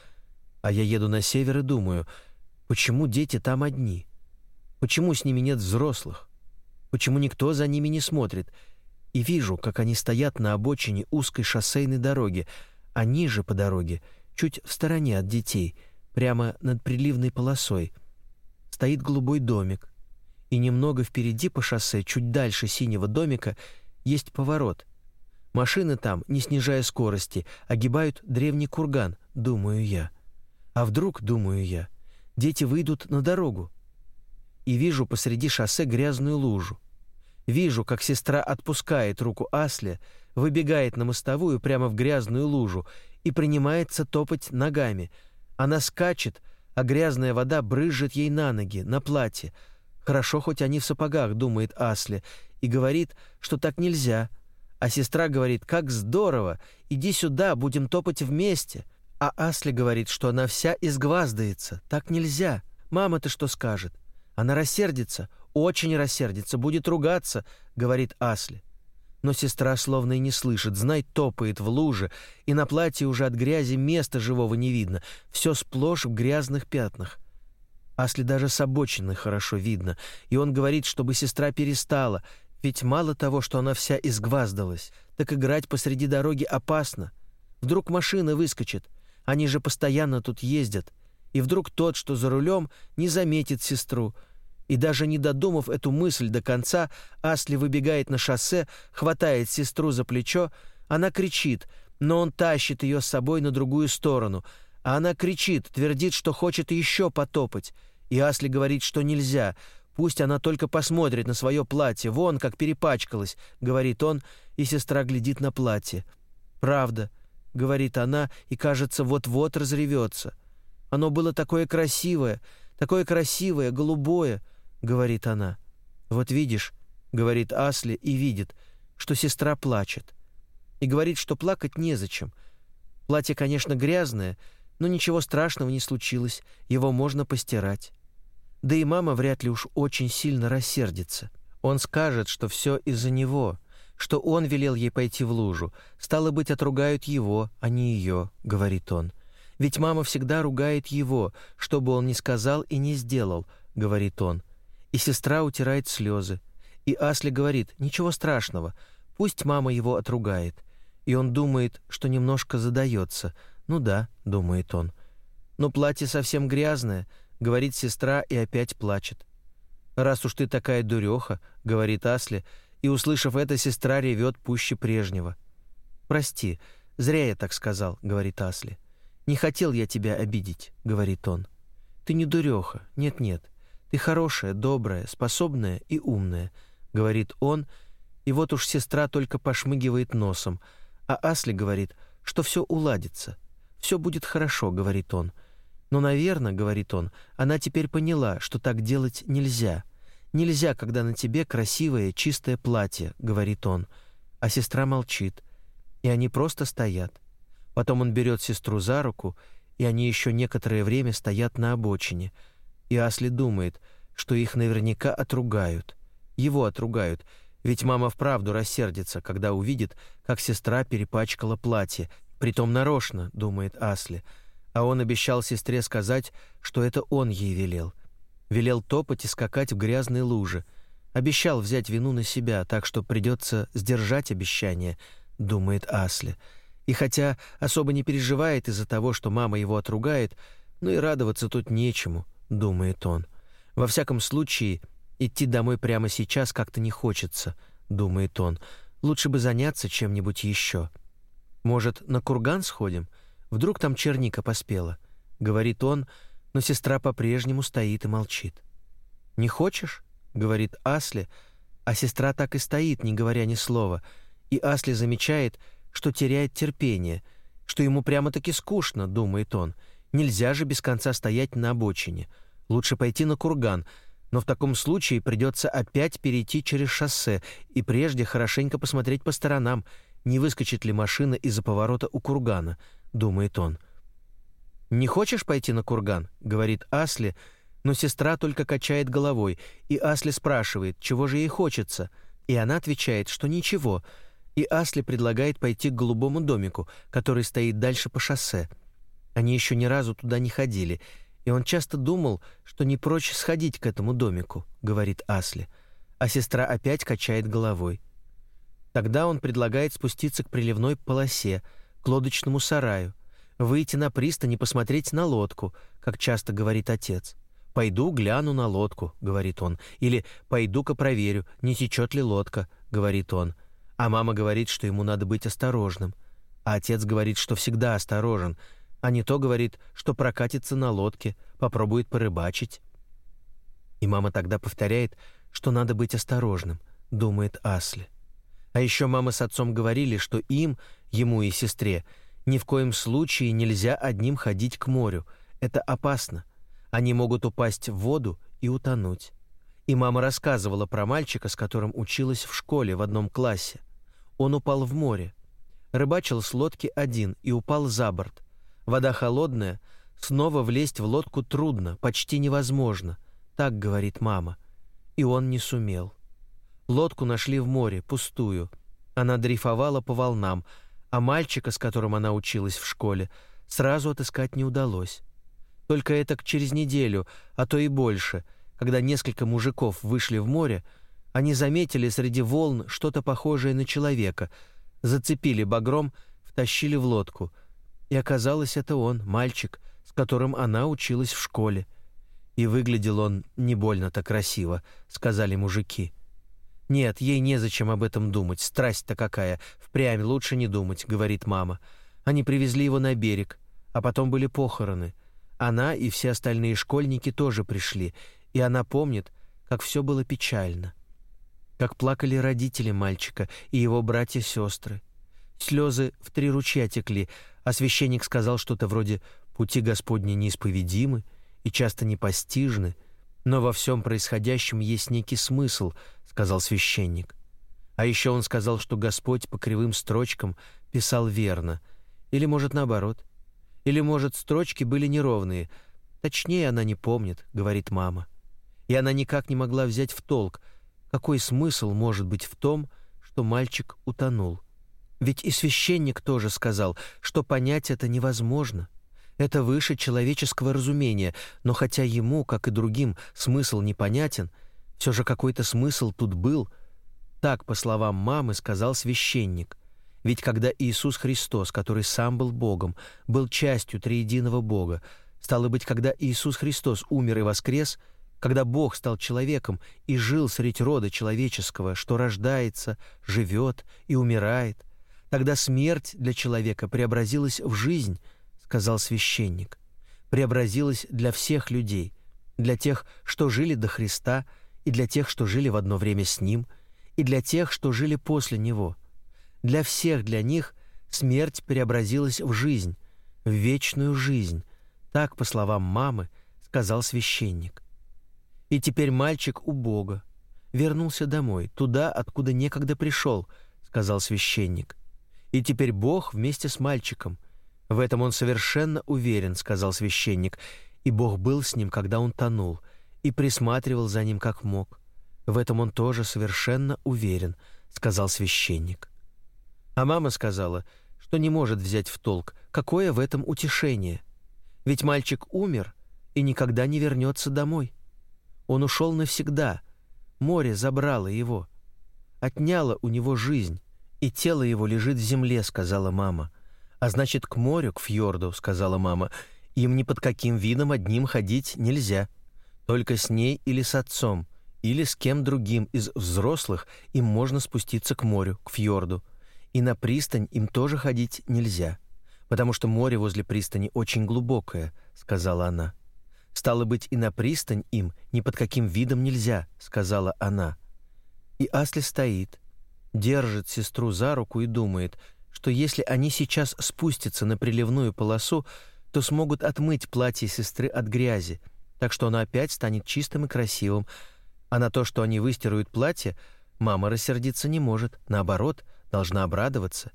а я еду на север и думаю, почему дети там одни? Почему с ними нет взрослых? Почему никто за ними не смотрит? И вижу, как они стоят на обочине узкой шоссейной дороги, а ниже по дороге, чуть в стороне от детей, прямо над приливной полосой, стоит голубой домик. И немного впереди по шоссе, чуть дальше синего домика, есть поворот. Машины там, не снижая скорости, огибают древний курган, думаю я. А вдруг, думаю я, дети выйдут на дорогу. И вижу посреди шоссе грязную лужу. Вижу, как сестра отпускает руку Асли, выбегает на мостовую прямо в грязную лужу и принимается топать ногами. Она скачет, а грязная вода брызжет ей на ноги, на платье. Хорошо, хоть они в сапогах, думает Асли, и говорит, что так нельзя — а сестра говорит, как здорово, иди сюда, будем топать вместе. А Асли говорит, что она вся изгваздается, так нельзя. Мама-то что скажет? Она рассердится, очень рассердится, будет ругаться, говорит Асли. Но сестра словно и не слышит, знай, топает в луже, и на платье уже от грязи места живого не видно, все сплошь в грязных пятнах. Асли даже с обочины хорошо видно, и он говорит, чтобы сестра перестала, ведь мало того, что она вся изгваздалась, так играть посреди дороги опасно. Вдруг машина выскочит, они же постоянно тут ездят, и вдруг тот, что за рулем, не заметит сестру. И даже не додумав эту мысль до конца, Асли выбегает на шоссе, хватает сестру за плечо, она кричит, но он тащит ее с собой на другую сторону, а она кричит, твердит, что хочет еще потопать, и Асли говорит, что нельзя — Пусть она только посмотрит на свое платье, вон как перепачкалась, говорит он, и сестра глядит на платье. Правда, говорит она, и кажется, вот-вот разревется. Оно было такое красивое, такое красивое, голубое, говорит она. Вот видишь, говорит Асли и видит, что сестра плачет. И говорит, что плакать незачем. Платье, конечно, грязное, но ничего страшного не случилось, его можно постирать. Да и мама вряд ли уж очень сильно рассердится. Он скажет, что все из-за него, что он велел ей пойти в лужу. Стало быть, отругают его, а не ее, говорит он. Ведь мама всегда ругает его, что бы он ни сказал и не сделал, говорит он. И сестра утирает слезы. И Асли говорит, ничего страшного, пусть мама его отругает. И он думает, что немножко задается. Ну да, думает он. Но платье совсем грязное — говорит сестра и опять плачет. «Раз уж ты такая дуреха», — говорит Асли, и, услышав это, сестра ревет пуще прежнего. «Прости, зря я так сказал», — говорит Асли. «Не хотел я тебя обидеть», — говорит он. «Ты не дуреха, нет-нет. Ты хорошая, добрая, способная и умная», — говорит он, и вот уж сестра только пошмыгивает носом, а Асли говорит, что все уладится. «Все будет хорошо», — говорит он, — но, наверное, говорит он, она теперь поняла, что так делать нельзя. Нельзя, когда на тебе красивое, чистое платье, говорит он. А сестра молчит, и они просто стоят. Потом он берет сестру за руку, и они еще некоторое время стоят на обочине. И Асли думает, что их наверняка отругают. Его отругают, ведь мама вправду рассердится, когда увидит, как сестра перепачкала платье, притом нарочно, думает Асли, — а он обещал сестре сказать, что это он ей велел. Велел топать и скакать в грязные лужи. Обещал взять вину на себя, так что придется сдержать обещание, думает Асли. И хотя особо не переживает из-за того, что мама его отругает, но и радоваться тут нечему, думает он. Во всяком случае, идти домой прямо сейчас как-то не хочется, думает он. Лучше бы заняться чем-нибудь еще. Может, на курган сходим? — Вдруг там черника поспела, говорит он, но сестра по-прежнему стоит и молчит. Не хочешь? говорит Асли, а сестра так и стоит, не говоря ни слова, и Асли замечает, что теряет терпение, что ему прямо-таки скучно, думает он. Нельзя же без конца стоять на обочине. Лучше пойти на курган, но в таком случае придется опять перейти через шоссе и прежде хорошенько посмотреть по сторонам, не выскочит ли машина из-за поворота у кургана — думает он. «Не хочешь пойти на курган?» — говорит Асли, но сестра только качает головой, и Асли спрашивает, чего же ей хочется, и она отвечает, что ничего, и Асли предлагает пойти к голубому домику, который стоит дальше по шоссе. Они еще ни разу туда не ходили, и он часто думал, что не прочь сходить к этому домику, говорит Асли, а сестра опять качает головой. Тогда он предлагает спуститься к приливной полосе — к лодочному сараю, выйти на пристань и посмотреть на лодку, как часто говорит отец. «Пойду гляну на лодку», — говорит он, или «пойду-ка проверю, не течет ли лодка», — говорит он. А мама говорит, что ему надо быть осторожным. А отец говорит, что всегда осторожен, а не то говорит, что прокатится на лодке, попробует порыбачить. И мама тогда повторяет, что надо быть осторожным, думает Асли. А еще мама с отцом говорили, что им, ему и сестре, ни в коем случае нельзя одним ходить к морю. Это опасно. Они могут упасть в воду и утонуть. И мама рассказывала про мальчика, с которым училась в школе в одном классе. Он упал в море. Рыбачил с лодки один и упал за борт. Вода холодная, снова влезть в лодку трудно, почти невозможно. Так говорит мама. И он не сумел. Лодку нашли в море, пустую. Она дрейфовала по волнам, а мальчика, с которым она училась в школе, сразу отыскать не удалось. Только это через неделю, а то и больше, когда несколько мужиков вышли в море, они заметили среди волн что-то похожее на человека, зацепили багром, втащили в лодку. И оказалось, это он, мальчик, с которым она училась в школе. И выглядел он не больно-то красиво, сказали мужики. Нет, ей незачем об этом думать. Страсть-то какая. Впрямь лучше не думать, говорит мама. Они привезли его на берег, а потом были похороны. Она и все остальные школьники тоже пришли, и она помнит, как все было печально. Как плакали родители мальчика и его братья-сестры. Слезы в три ручья текли, а священник сказал что-то вроде «пути Господни неисповедимы», и часто непостижны, но во всем происходящем есть некий смысл, сказал священник. А еще он сказал, что Господь по кривым строчкам писал верно, или может наоборот, или может строчки были неровные. Точнее она не помнит, говорит мама. И она никак не могла взять в толк, какой смысл может быть в том, что мальчик утонул. Ведь и священник тоже сказал, что понять это невозможно. Это выше человеческого разумения, но хотя ему, как и другим, смысл непонятен, все же какой-то смысл тут был. Так, по словам мамы, сказал священник. Ведь когда Иисус Христос, который сам был Богом, был частью триединого Бога, стало быть, когда Иисус Христос умер и воскрес, когда Бог стал человеком и жил средь рода человеческого, что рождается, живет и умирает, тогда смерть для человека преобразилась в жизнь – сказал священник, преобразилась для всех людей, для тех, что жили до Христа, и для тех, что жили в одно время с Ним, и для тех, что жили после Него. Для всех для них смерть преобразилась в жизнь, в вечную жизнь. Так, по словам мамы, сказал священник. И теперь мальчик у Бога. Вернулся домой, туда, откуда некогда пришел, сказал священник. И теперь Бог вместе с мальчиком — в этом он совершенно уверен, сказал священник, и Бог был с ним, когда он тонул, и присматривал за ним как мог. В этом он тоже совершенно уверен, сказал священник. А мама сказала, что не может взять в толк, какое в этом утешение. Ведь мальчик умер и никогда не вернется домой. Он ушел навсегда. Море забрало его, отняло у него жизнь, и тело его лежит в земле, сказала мама. «А значит, к морю, к фьорду», — сказала мама. «Им ни под каким видом одним ходить нельзя. Только с ней или с отцом, или с кем другим из взрослых им можно спуститься к морю, к фьорду. И на пристань им тоже ходить нельзя, потому что море возле пристани очень глубокое», — сказала она. «Стало быть, и на пристань им ни под каким видом нельзя», — сказала она. И Асли стоит, держит сестру за руку и думает — что если они сейчас спустятся на приливную полосу, то смогут отмыть платье сестры от грязи, так что оно опять станет чистым и красивым. А на то, что они выстирают платье, мама рассердиться не может, наоборот, должна обрадоваться.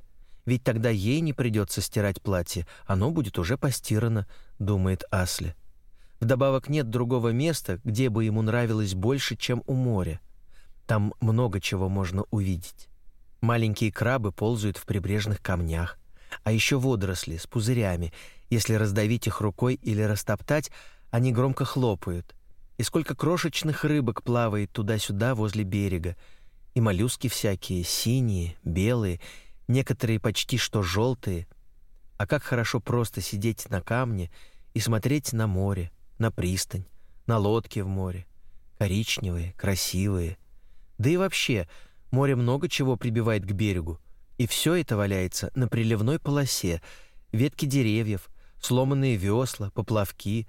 Ведь тогда ей не придется стирать платье, оно будет уже постирано, думает Асли. Вдобавок нет другого места, где бы ему нравилось больше, чем у моря. Там много чего можно увидеть. Маленькие крабы ползают в прибрежных камнях, а еще водоросли с пузырями. Если раздавить их рукой или растоптать, они громко хлопают. И сколько крошечных рыбок плавает туда-сюда возле берега. И моллюски всякие, синие, белые, некоторые почти что желтые. А как хорошо просто сидеть на камне и смотреть на море, на пристань, на лодки в море. Коричневые, красивые. Да и вообще, Море много чего прибивает к берегу, и все это валяется на приливной полосе, ветки деревьев, сломанные весла, поплавки.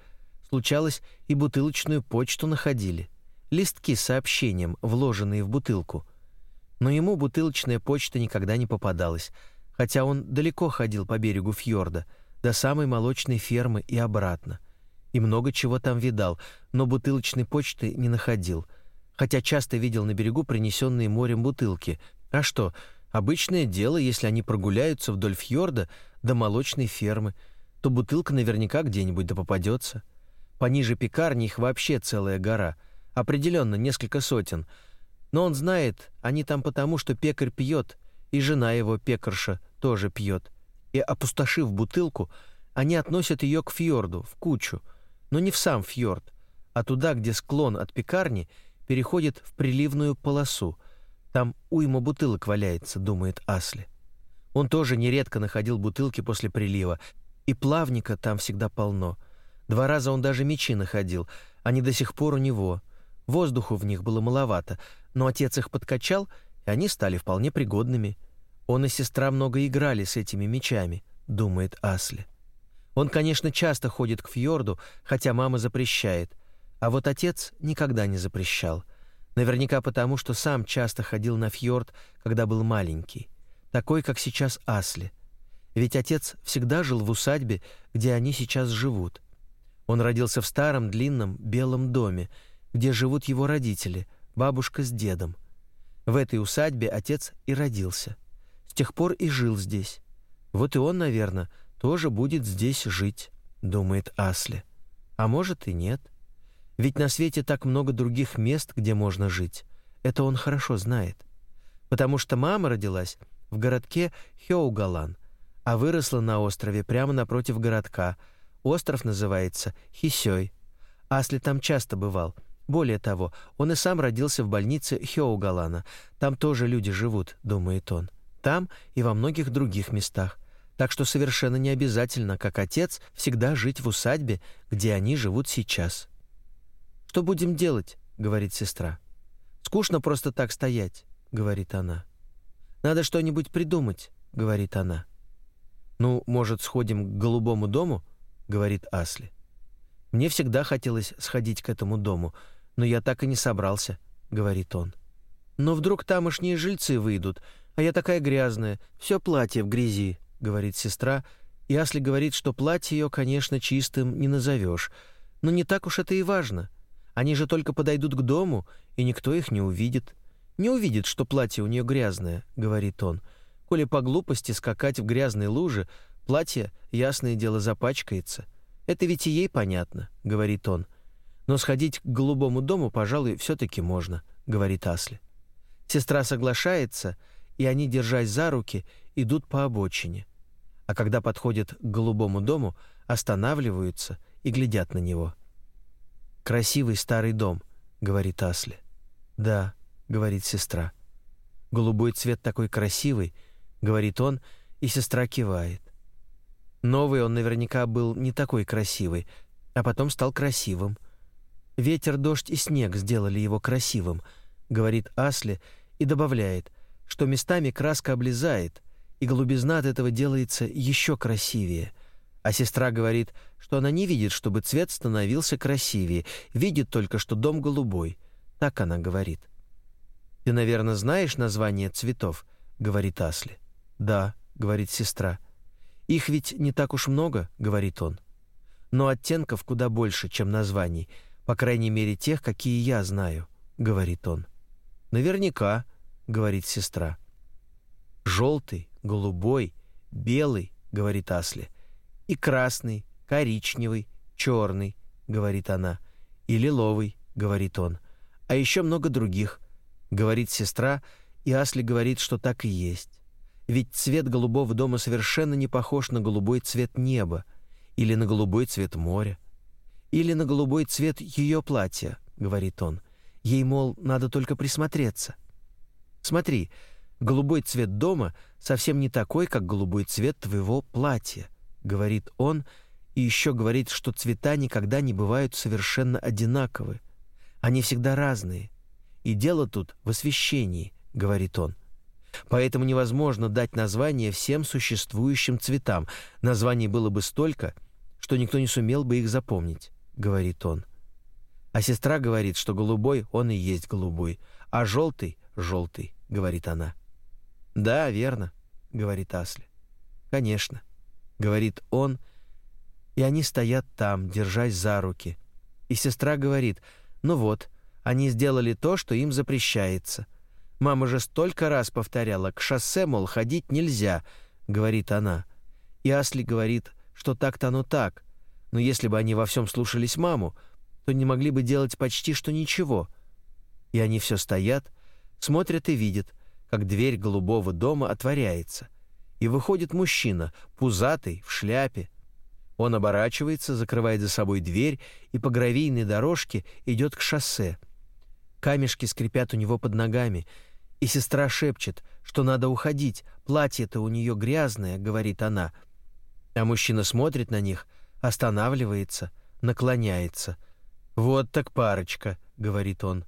Случалось, и бутылочную почту находили. Листки с сообщением, вложенные в бутылку. Но ему бутылочная почта никогда не попадалась, хотя он далеко ходил по берегу фьорда, до самой молочной фермы и обратно. И много чего там видал, но бутылочной почты не находил — хотя часто видел на берегу принесенные морем бутылки. А что, обычное дело, если они прогуляются вдоль фьорда до молочной фермы, то бутылка наверняка где-нибудь да попадется. Пониже пекарни их вообще целая гора, определенно несколько сотен. Но он знает, они там потому, что пекарь пьет, и жена его, пекарша, тоже пьет. И, опустошив бутылку, они относят ее к фьорду, в кучу, но не в сам фьорд, а туда, где склон от пекарни — переходит в приливную полосу. Там уйма бутылок валяется, думает Асли. Он тоже нередко находил бутылки после прилива, и плавника там всегда полно. Два раза он даже мечи находил, они до сих пор у него. Воздуху в них было маловато, но отец их подкачал, и они стали вполне пригодными. Он и сестра много играли с этими мечами, думает Асли. Он, конечно, часто ходит к фьорду, хотя мама запрещает — а вот отец никогда не запрещал. Наверняка потому, что сам часто ходил на фьорд, когда был маленький. Такой, как сейчас Асли. Ведь отец всегда жил в усадьбе, где они сейчас живут. Он родился в старом, длинном, белом доме, где живут его родители, бабушка с дедом. В этой усадьбе отец и родился. С тех пор и жил здесь. Вот и он, наверное, тоже будет здесь жить, думает Асли. А может и нет. — ведь на свете так много других мест, где можно жить. Это он хорошо знает. Потому что мама родилась в городке Хёугалан, а выросла на острове прямо напротив городка. Остров называется Хисёй. Асли там часто бывал. Более того, он и сам родился в больнице Хёугалана. Там тоже люди живут, думает он. Там и во многих других местах. Так что совершенно не обязательно, как отец, всегда жить в усадьбе, где они живут сейчас. «Что будем делать?» — говорит сестра. «Скучно просто так стоять», — говорит она. «Надо что-нибудь придумать», — говорит она. «Ну, может, сходим к голубому дому?» — говорит Асли. «Мне всегда хотелось сходить к этому дому, но я так и не собрался», — говорит он. «Но вдруг тамошние жильцы выйдут, а я такая грязная, все платье в грязи», — говорит сестра, и Асли говорит, что платье ее, конечно, чистым не назовешь, но не так уж это и важно — они же только подойдут к дому, и никто их не увидит. Не увидит, что платье у нее грязное, говорит он. Коли по глупости скакать в грязной луже, платье, ясное дело, запачкается. Это ведь и ей понятно, говорит он. Но сходить к голубому дому, пожалуй, все таки можно, говорит Асли. Сестра соглашается, и они, держась за руки, идут по обочине. А когда подходят к голубому дому, останавливаются и глядят на него. «Красивый старый дом», — говорит Асли. «Да», — говорит сестра. «Голубой цвет такой красивый», — говорит он, и сестра кивает. Новый он наверняка был не такой красивый, а потом стал красивым. «Ветер, дождь и снег сделали его красивым», — говорит Асли и добавляет, что местами краска облезает, и голубизна от этого делается еще красивее — а сестра говорит, что она не видит, чтобы цвет становился красивее, видит только, что дом голубой. Так она говорит. «Ты, наверное, знаешь название цветов?» — говорит Асли. «Да», — говорит сестра. «Их ведь не так уж много», — говорит он. «Но оттенков куда больше, чем названий, по крайней мере тех, какие я знаю», — говорит он. «Наверняка», — говорит сестра. «Желтый, голубой, белый», — говорит Асли и красный, коричневый, черный, говорит она, и лиловый, говорит он, а еще много других, говорит сестра, и Асли говорит, что так и есть. Ведь цвет голубого дома совершенно не похож на голубой цвет неба или на голубой цвет моря или на голубой цвет ее платья, говорит он. Ей, мол, надо только присмотреться. Смотри, голубой цвет дома совсем не такой, как голубой цвет твоего платья говорит он, и еще говорит, что цвета никогда не бывают совершенно одинаковы. Они всегда разные. И дело тут в освещении, говорит он. Поэтому невозможно дать название всем существующим цветам. Названий было бы столько, что никто не сумел бы их запомнить, говорит он. А сестра говорит, что голубой он и есть голубой, а желтый желтый, говорит она. Да, верно, говорит Асли. Конечно, говорит он, и они стоят там, держась за руки. И сестра говорит: "Ну вот, они сделали то, что им запрещается. Мама же столько раз повторяла: к шоссе мол ходить нельзя", говорит она. И Асли говорит, что так-то оно так. Но если бы они во всем слушались маму, то не могли бы делать почти что ничего. И они все стоят, смотрят и видят, как дверь голубого дома отворяется, и выходит мужчина, пузатый, в шляпе. Он оборачивается, закрывает за собой дверь и по гравийной дорожке идет к шоссе. Камешки скрипят у него под ногами, и сестра шепчет, что надо уходить, платье-то у нее грязное, говорит она. А мужчина смотрит на них, останавливается, наклоняется. «Вот так парочка», — говорит он.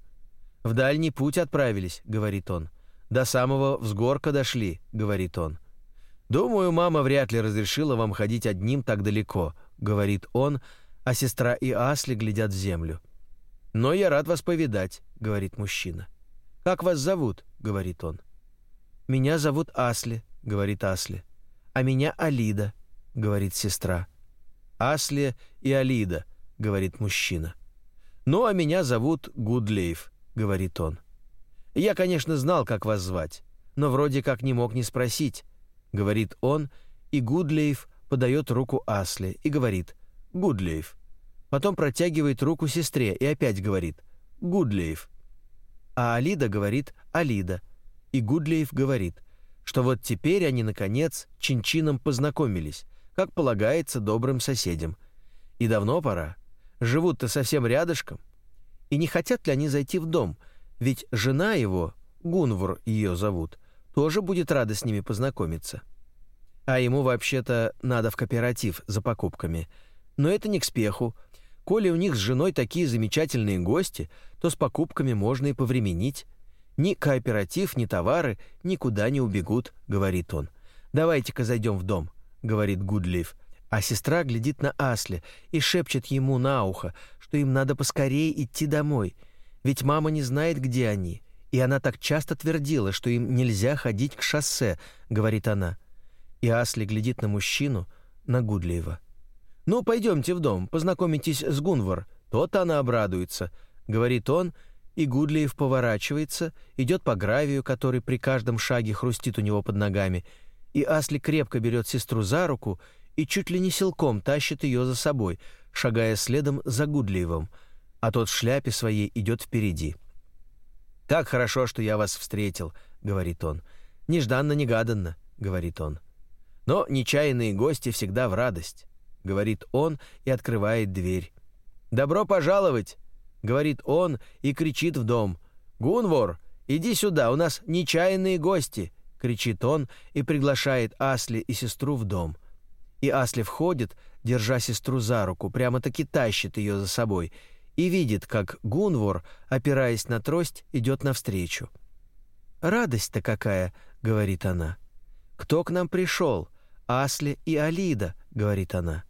«В дальний путь отправились», — говорит он. «До самого взгорка дошли», — говорит он. «Думаю, мама вряд ли разрешила вам ходить одним так далеко», — говорит он, а сестра и Асли глядят в землю. «Но я рад вас повидать», — говорит мужчина. «Как вас зовут?» — говорит он. «Меня зовут Асли», — говорит Асли. «А меня Алида», — говорит сестра. «Асли и Алида», — говорит мужчина. «Ну, а меня зовут Гудлейв», — говорит он. «Я, конечно, знал, как вас звать, но вроде как не мог не спросить», — говорит он, и Гудлейв подает руку Асли и говорит «Гудлейв». Потом протягивает руку сестре и опять говорит «Гудлейв». А Алида говорит «Алида». И Гудлейв говорит, что вот теперь они, наконец, чин-чином познакомились, как полагается добрым соседям. И давно пора. Живут-то совсем рядышком. И не хотят ли они зайти в дом? Ведь жена его, Гунвур ее зовут, тоже будет рада с ними познакомиться. А ему вообще-то надо в кооператив за покупками. Но это не к спеху. Коли у них с женой такие замечательные гости, то с покупками можно и повременить. Ни кооператив, ни товары никуда не убегут, говорит он. Давайте-ка зайдем в дом, говорит Гудлиф. А сестра глядит на Асли и шепчет ему на ухо, что им надо поскорее идти домой, ведь мама не знает, где они. И она так часто твердила, что им нельзя ходить к шоссе, говорит она. И Асли глядит на мужчину, на Гудлиева. Ну, пойдемте в дом, познакомитесь с Гунвар. То-то она обрадуется, говорит он, и Гудлиев поворачивается, идет по гравию, который при каждом шаге хрустит у него под ногами, и Асли крепко берет сестру за руку и чуть ли не силком тащит ее за собой, шагая следом за Гудлиевым, а тот в шляпе своей идет впереди. «Так хорошо, что я вас встретил», — говорит он. «Нежданно-негаданно», — говорит он. «Но нечаянные гости всегда в радость», — говорит он и открывает дверь. «Добро пожаловать», — говорит он и кричит в дом. «Гунвор, иди сюда, у нас нечаянные гости», — кричит он и приглашает Асли и сестру в дом. И Асли входит, держа сестру за руку, прямо-таки тащит ее за собой и видит, как Гунвор, опираясь на трость, идет навстречу. «Радость-то какая!» — говорит она. «Кто к нам пришел? Асли и Алида», — говорит она.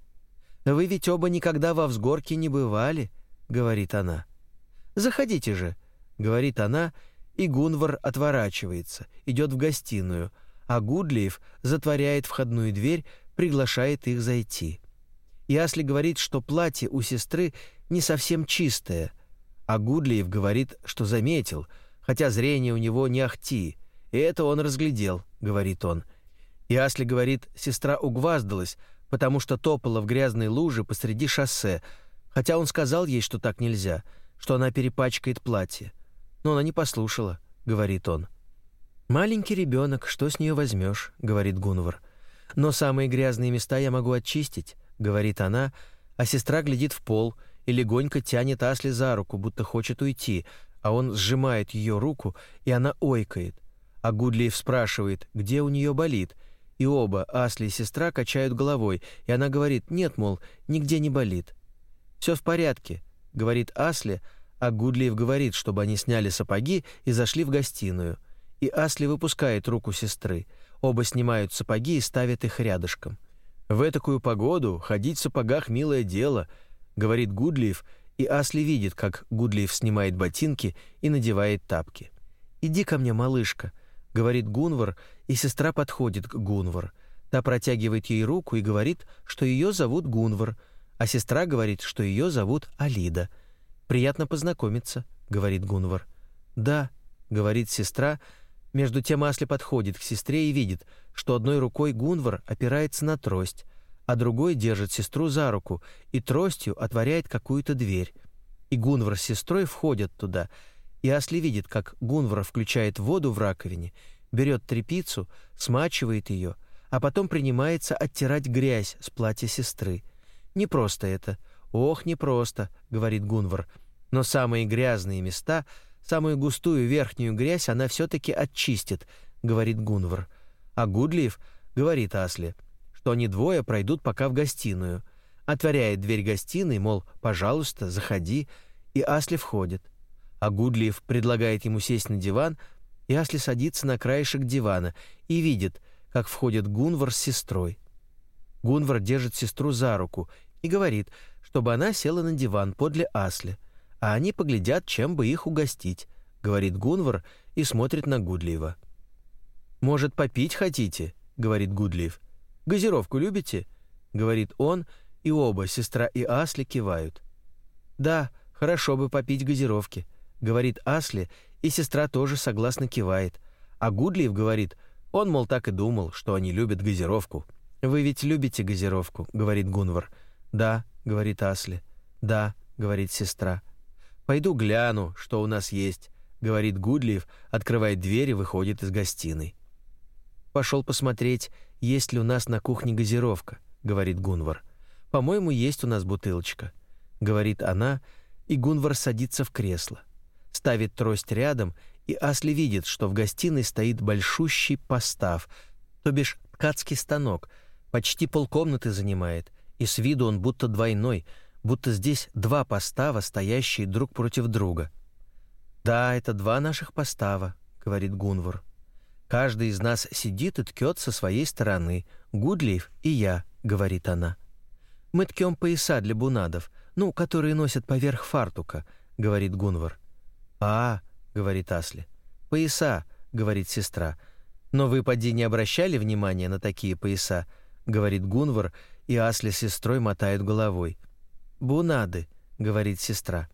«Вы ведь оба никогда во взгорке не бывали», — говорит она. «Заходите же», — говорит она, и Гунвар отворачивается, идет в гостиную, а Гудлиев затворяет входную дверь, приглашает их зайти. И Асли говорит, что платье у сестры не совсем чистое, а Гудлиев говорит, что заметил, хотя зрение у него не ахти, и это он разглядел, говорит он. И Асли говорит, сестра угваздалась, потому что топала в грязной луже посреди шоссе, хотя он сказал ей, что так нельзя, что она перепачкает платье. Но она не послушала, говорит он. «Маленький ребенок, что с нее возьмешь?» — говорит Гунвар. Но самые грязные места я могу очистить, говорит она, а сестра глядит в пол и легонько тянет Асли за руку, будто хочет уйти, а он сжимает ее руку, и она ойкает. А Гудлиев спрашивает, где у нее болит, и оба, Асли и сестра, качают головой, и она говорит, нет, мол, нигде не болит. «Все в порядке», — говорит Асли, а Гудлиев говорит, чтобы они сняли сапоги и зашли в гостиную. и Асли выпускает руку сестры. Оба снимают сапоги и ставят их рядышком. «В такую погоду ходить в сапогах — милое дело», — говорит Гудлиев, и Асли видит, как Гудлиев снимает ботинки и надевает тапки. «Иди ко мне, малышка», — говорит Гунвар, и сестра подходит к Гунвар. Та протягивает ей руку и говорит, что ее зовут Гунвар, а сестра говорит, что ее зовут Алида. «Приятно познакомиться», — говорит Гунвар. «Да», — говорит сестра, — между тем Асли подходит к сестре и видит, что одной рукой Гунвар опирается на трость, а другой держит сестру за руку и тростью отворяет какую-то дверь. И Гунвар с сестрой входят туда, и Асли видит, как Гунвар включает воду в раковине, берет тряпицу, смачивает ее, а потом принимается оттирать грязь с платья сестры. «Не просто это. Ох, не просто», — говорит Гунвар. «Но самые грязные места — Самую густую верхнюю грязь она все-таки очистит, говорит Гунвар. А Гудлиев говорит Асле, что они двое пройдут пока в гостиную. Отворяет дверь гостиной, мол, пожалуйста, заходи, и Асли входит. А Гудлиев предлагает ему сесть на диван, и Асли садится на краешек дивана и видит, как входит Гунвар с сестрой. Гунвар держит сестру за руку и говорит, чтобы она села на диван подле Асли – а они поглядят, чем бы их угостить», — говорит Гунвар и смотрит на Гудлиева. «Может, попить хотите?» — говорит Гудлиев. «Газировку любите?» — говорит он, и оба, сестра и Асли, кивают. «Да, хорошо бы попить газировки», — говорит Асли, и сестра тоже согласно кивает. А Гудлиев говорит, он, мол, так и думал, что они любят газировку. «Вы ведь любите газировку?» — говорит Гунвар. «Да», — говорит Асли. «Да», — говорит сестра. «Пойду гляну, что у нас есть», — говорит Гудлиев, открывает дверь и выходит из гостиной. «Пошел посмотреть, есть ли у нас на кухне газировка», — говорит Гунвар. «По-моему, есть у нас бутылочка», — говорит она, и Гунвар садится в кресло. Ставит трость рядом, и Асли видит, что в гостиной стоит большущий постав, то бишь ткацкий станок, почти полкомнаты занимает, и с виду он будто двойной — будто здесь два постава, стоящие друг против друга. «Да, это два наших постава», — говорит Гунвар. «Каждый из нас сидит и ткет со своей стороны, Гудлиев и я», — говорит она. «Мы ткем пояса для бунадов, ну, которые носят поверх фартука», — говорит Гунвар. «А, — говорит Асли. «Пояса», — говорит сестра. «Но вы, поди, не обращали внимания на такие пояса?» — говорит Гунвар, и Асли с сестрой мотают головой. «Бунады», — говорит сестра.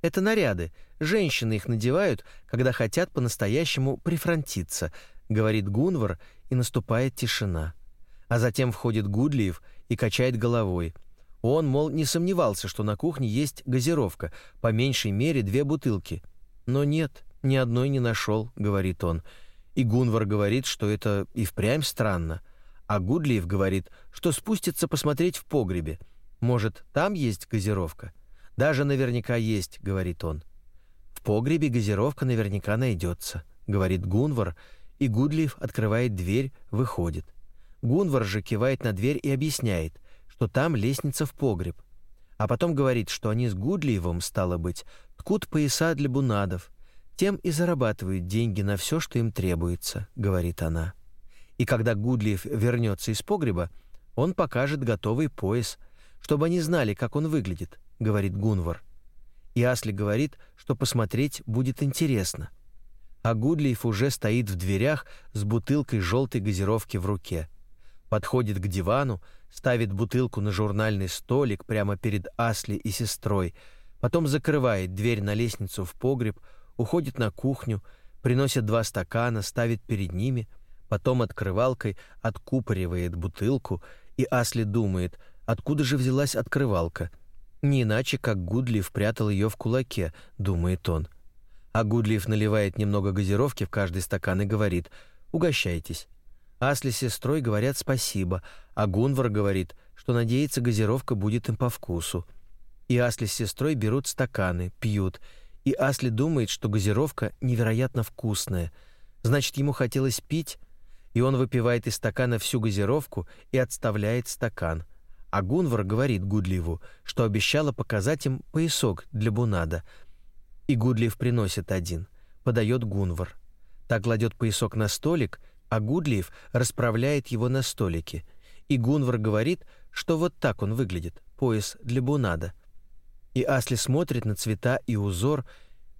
«Это наряды. Женщины их надевают, когда хотят по-настоящему прифронтиться», — говорит Гунвар, и наступает тишина. А затем входит Гудлиев и качает головой. Он, мол, не сомневался, что на кухне есть газировка, по меньшей мере две бутылки. Но нет, ни одной не нашел, говорит он. И Гунвар говорит, что это и впрямь странно. А Гудлиев говорит, что спустится посмотреть в погребе — может, там есть газировка? Даже наверняка есть, говорит он. В погребе газировка наверняка найдется, говорит Гунвар, и Гудлиев открывает дверь, выходит. Гунвар же кивает на дверь и объясняет, что там лестница в погреб. А потом говорит, что они с Гудлиевым, стало быть, ткут пояса для бунадов, тем и зарабатывают деньги на все, что им требуется, говорит она. И когда Гудлиев вернется из погреба, он покажет готовый пояс – чтобы они знали, как он выглядит», — говорит Гунвар. И Асли говорит, что посмотреть будет интересно. А Гудлиев уже стоит в дверях с бутылкой желтой газировки в руке. Подходит к дивану, ставит бутылку на журнальный столик прямо перед Асли и сестрой, потом закрывает дверь на лестницу в погреб, уходит на кухню, приносит два стакана, ставит перед ними, потом открывалкой откупоривает бутылку, и Асли думает — Откуда же взялась открывалка? Не иначе, как Гудлиев прятал ее в кулаке, думает он. А Гудлиев наливает немного газировки в каждый стакан и говорит «Угощайтесь». Асли с сестрой говорят спасибо, а Гунвар говорит, что надеется, газировка будет им по вкусу. И Асли с сестрой берут стаканы, пьют, и Асли думает, что газировка невероятно вкусная. Значит, ему хотелось пить, и он выпивает из стакана всю газировку и отставляет стакан. А Гунвар говорит Гудливу, что обещала показать им поясок для Бунада. И Гудлив приносит один, подает Гунвар. Та кладет поясок на столик, а Гудлиев расправляет его на столике. И Гунвар говорит, что вот так он выглядит, пояс для бунада. И Асли смотрит на цвета и узор,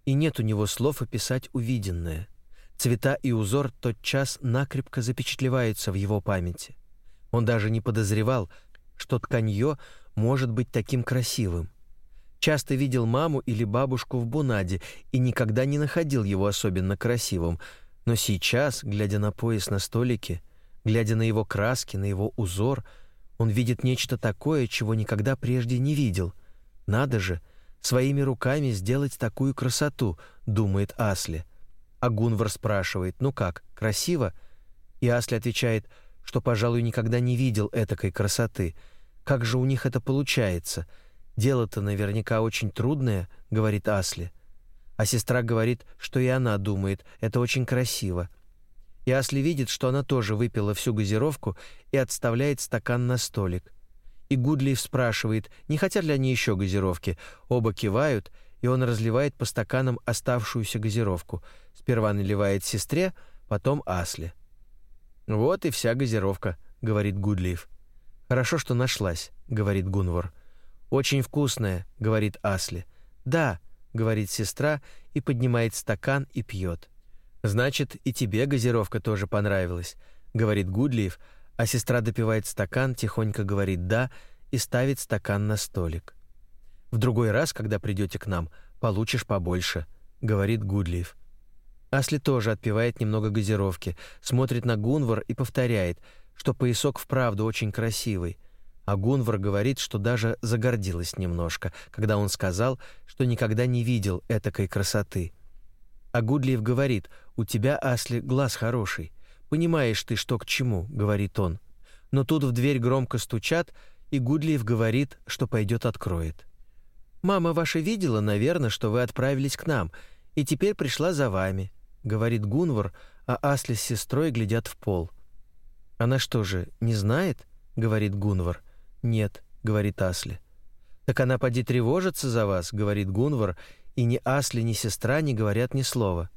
и нет у него слов описать увиденное. Цвета и узор тотчас накрепко запечатлеваются в его памяти. Он даже не подозревал, что тканье может быть таким красивым. Часто видел маму или бабушку в бунаде и никогда не находил его особенно красивым, но сейчас, глядя на пояс на столике, глядя на его краски, на его узор, он видит нечто такое, чего никогда прежде не видел. Надо же, своими руками сделать такую красоту, думает Асли. А Гунвар спрашивает: "Ну как, красиво?" И Асли отвечает, что, пожалуй, никогда не видел этакой красоты. Как же у них это получается? Дело-то наверняка очень трудное, говорит Асли. А сестра говорит, что и она думает, это очень красиво. И Асли видит, что она тоже выпила всю газировку и отставляет стакан на столик. И Гудлиев спрашивает, не хотят ли они еще газировки. Оба кивают, и он разливает по стаканам оставшуюся газировку. Сперва наливает сестре, потом Асли. «Вот и вся газировка», — говорит Гудлиев. «Хорошо, что нашлась», — говорит Гунвар. «Очень вкусная», — говорит Асли. «Да», — говорит сестра и поднимает стакан и пьет. «Значит, и тебе газировка тоже понравилась», — говорит Гудлиев, а сестра допивает стакан, тихонько говорит «да» и ставит стакан на столик. «В другой раз, когда придете к нам, получишь побольше», — говорит Гудлиев. Асли тоже отпивает немного газировки, смотрит на Гунвар и повторяет, что поясок вправду очень красивый. А Гунвар говорит, что даже загордилась немножко, когда он сказал, что никогда не видел этакой красоты. А Гудлиев говорит, «У тебя, Асли, глаз хороший. Понимаешь ты, что к чему», — говорит он. Но тут в дверь громко стучат, и Гудлиев говорит, что пойдет откроет. «Мама ваша видела, наверное, что вы отправились к нам, и теперь пришла за вами говорит Гунвар, а Асли с сестрой глядят в пол. Она что же, не знает? говорит Гунвар. Нет, говорит Асли. Так она поди тревожится за вас, говорит Гунвар, и ни Асли, ни сестра не говорят ни слова.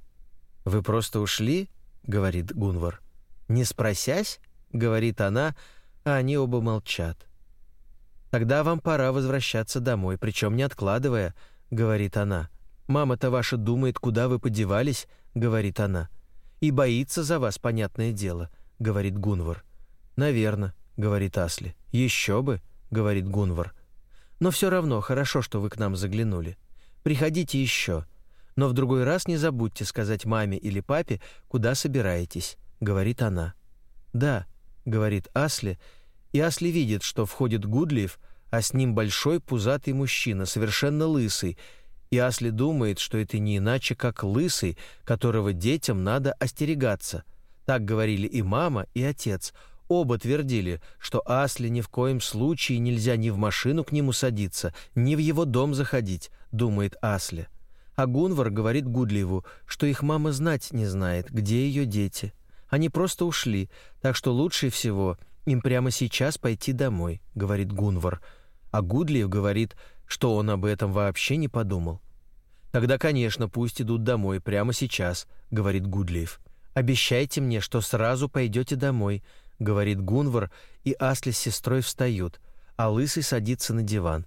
Вы просто ушли, говорит Гунвар. Не спросясь, говорит она, а они оба молчат. Тогда вам пора возвращаться домой, причем не откладывая, говорит она. Мама-то ваша думает, куда вы подевались, говорит она. И боится за вас, понятное дело, говорит Гунвар. Наверно, говорит Асли. Еще бы, говорит Гунвар. Но все равно хорошо, что вы к нам заглянули. Приходите еще. Но в другой раз не забудьте сказать маме или папе, куда собираетесь, говорит она. Да, говорит Асли, и Асли видит, что входит Гудлиев, а с ним большой пузатый мужчина, совершенно лысый, и Асли думает, что это не иначе, как лысый, которого детям надо остерегаться. Так говорили и мама, и отец. Оба твердили, что Асли ни в коем случае нельзя ни в машину к нему садиться, ни в его дом заходить, думает Асли. А Гунвар говорит Гудливу, что их мама знать не знает, где ее дети. Они просто ушли, так что лучше всего им прямо сейчас пойти домой, говорит Гунвар. А Гудлиев говорит, что он об этом вообще не подумал. Тогда, конечно, пусть идут домой прямо сейчас, говорит Гудлиев. Обещайте мне, что сразу пойдете домой, говорит Гунвар, и Асли с сестрой встают, а лысый садится на диван.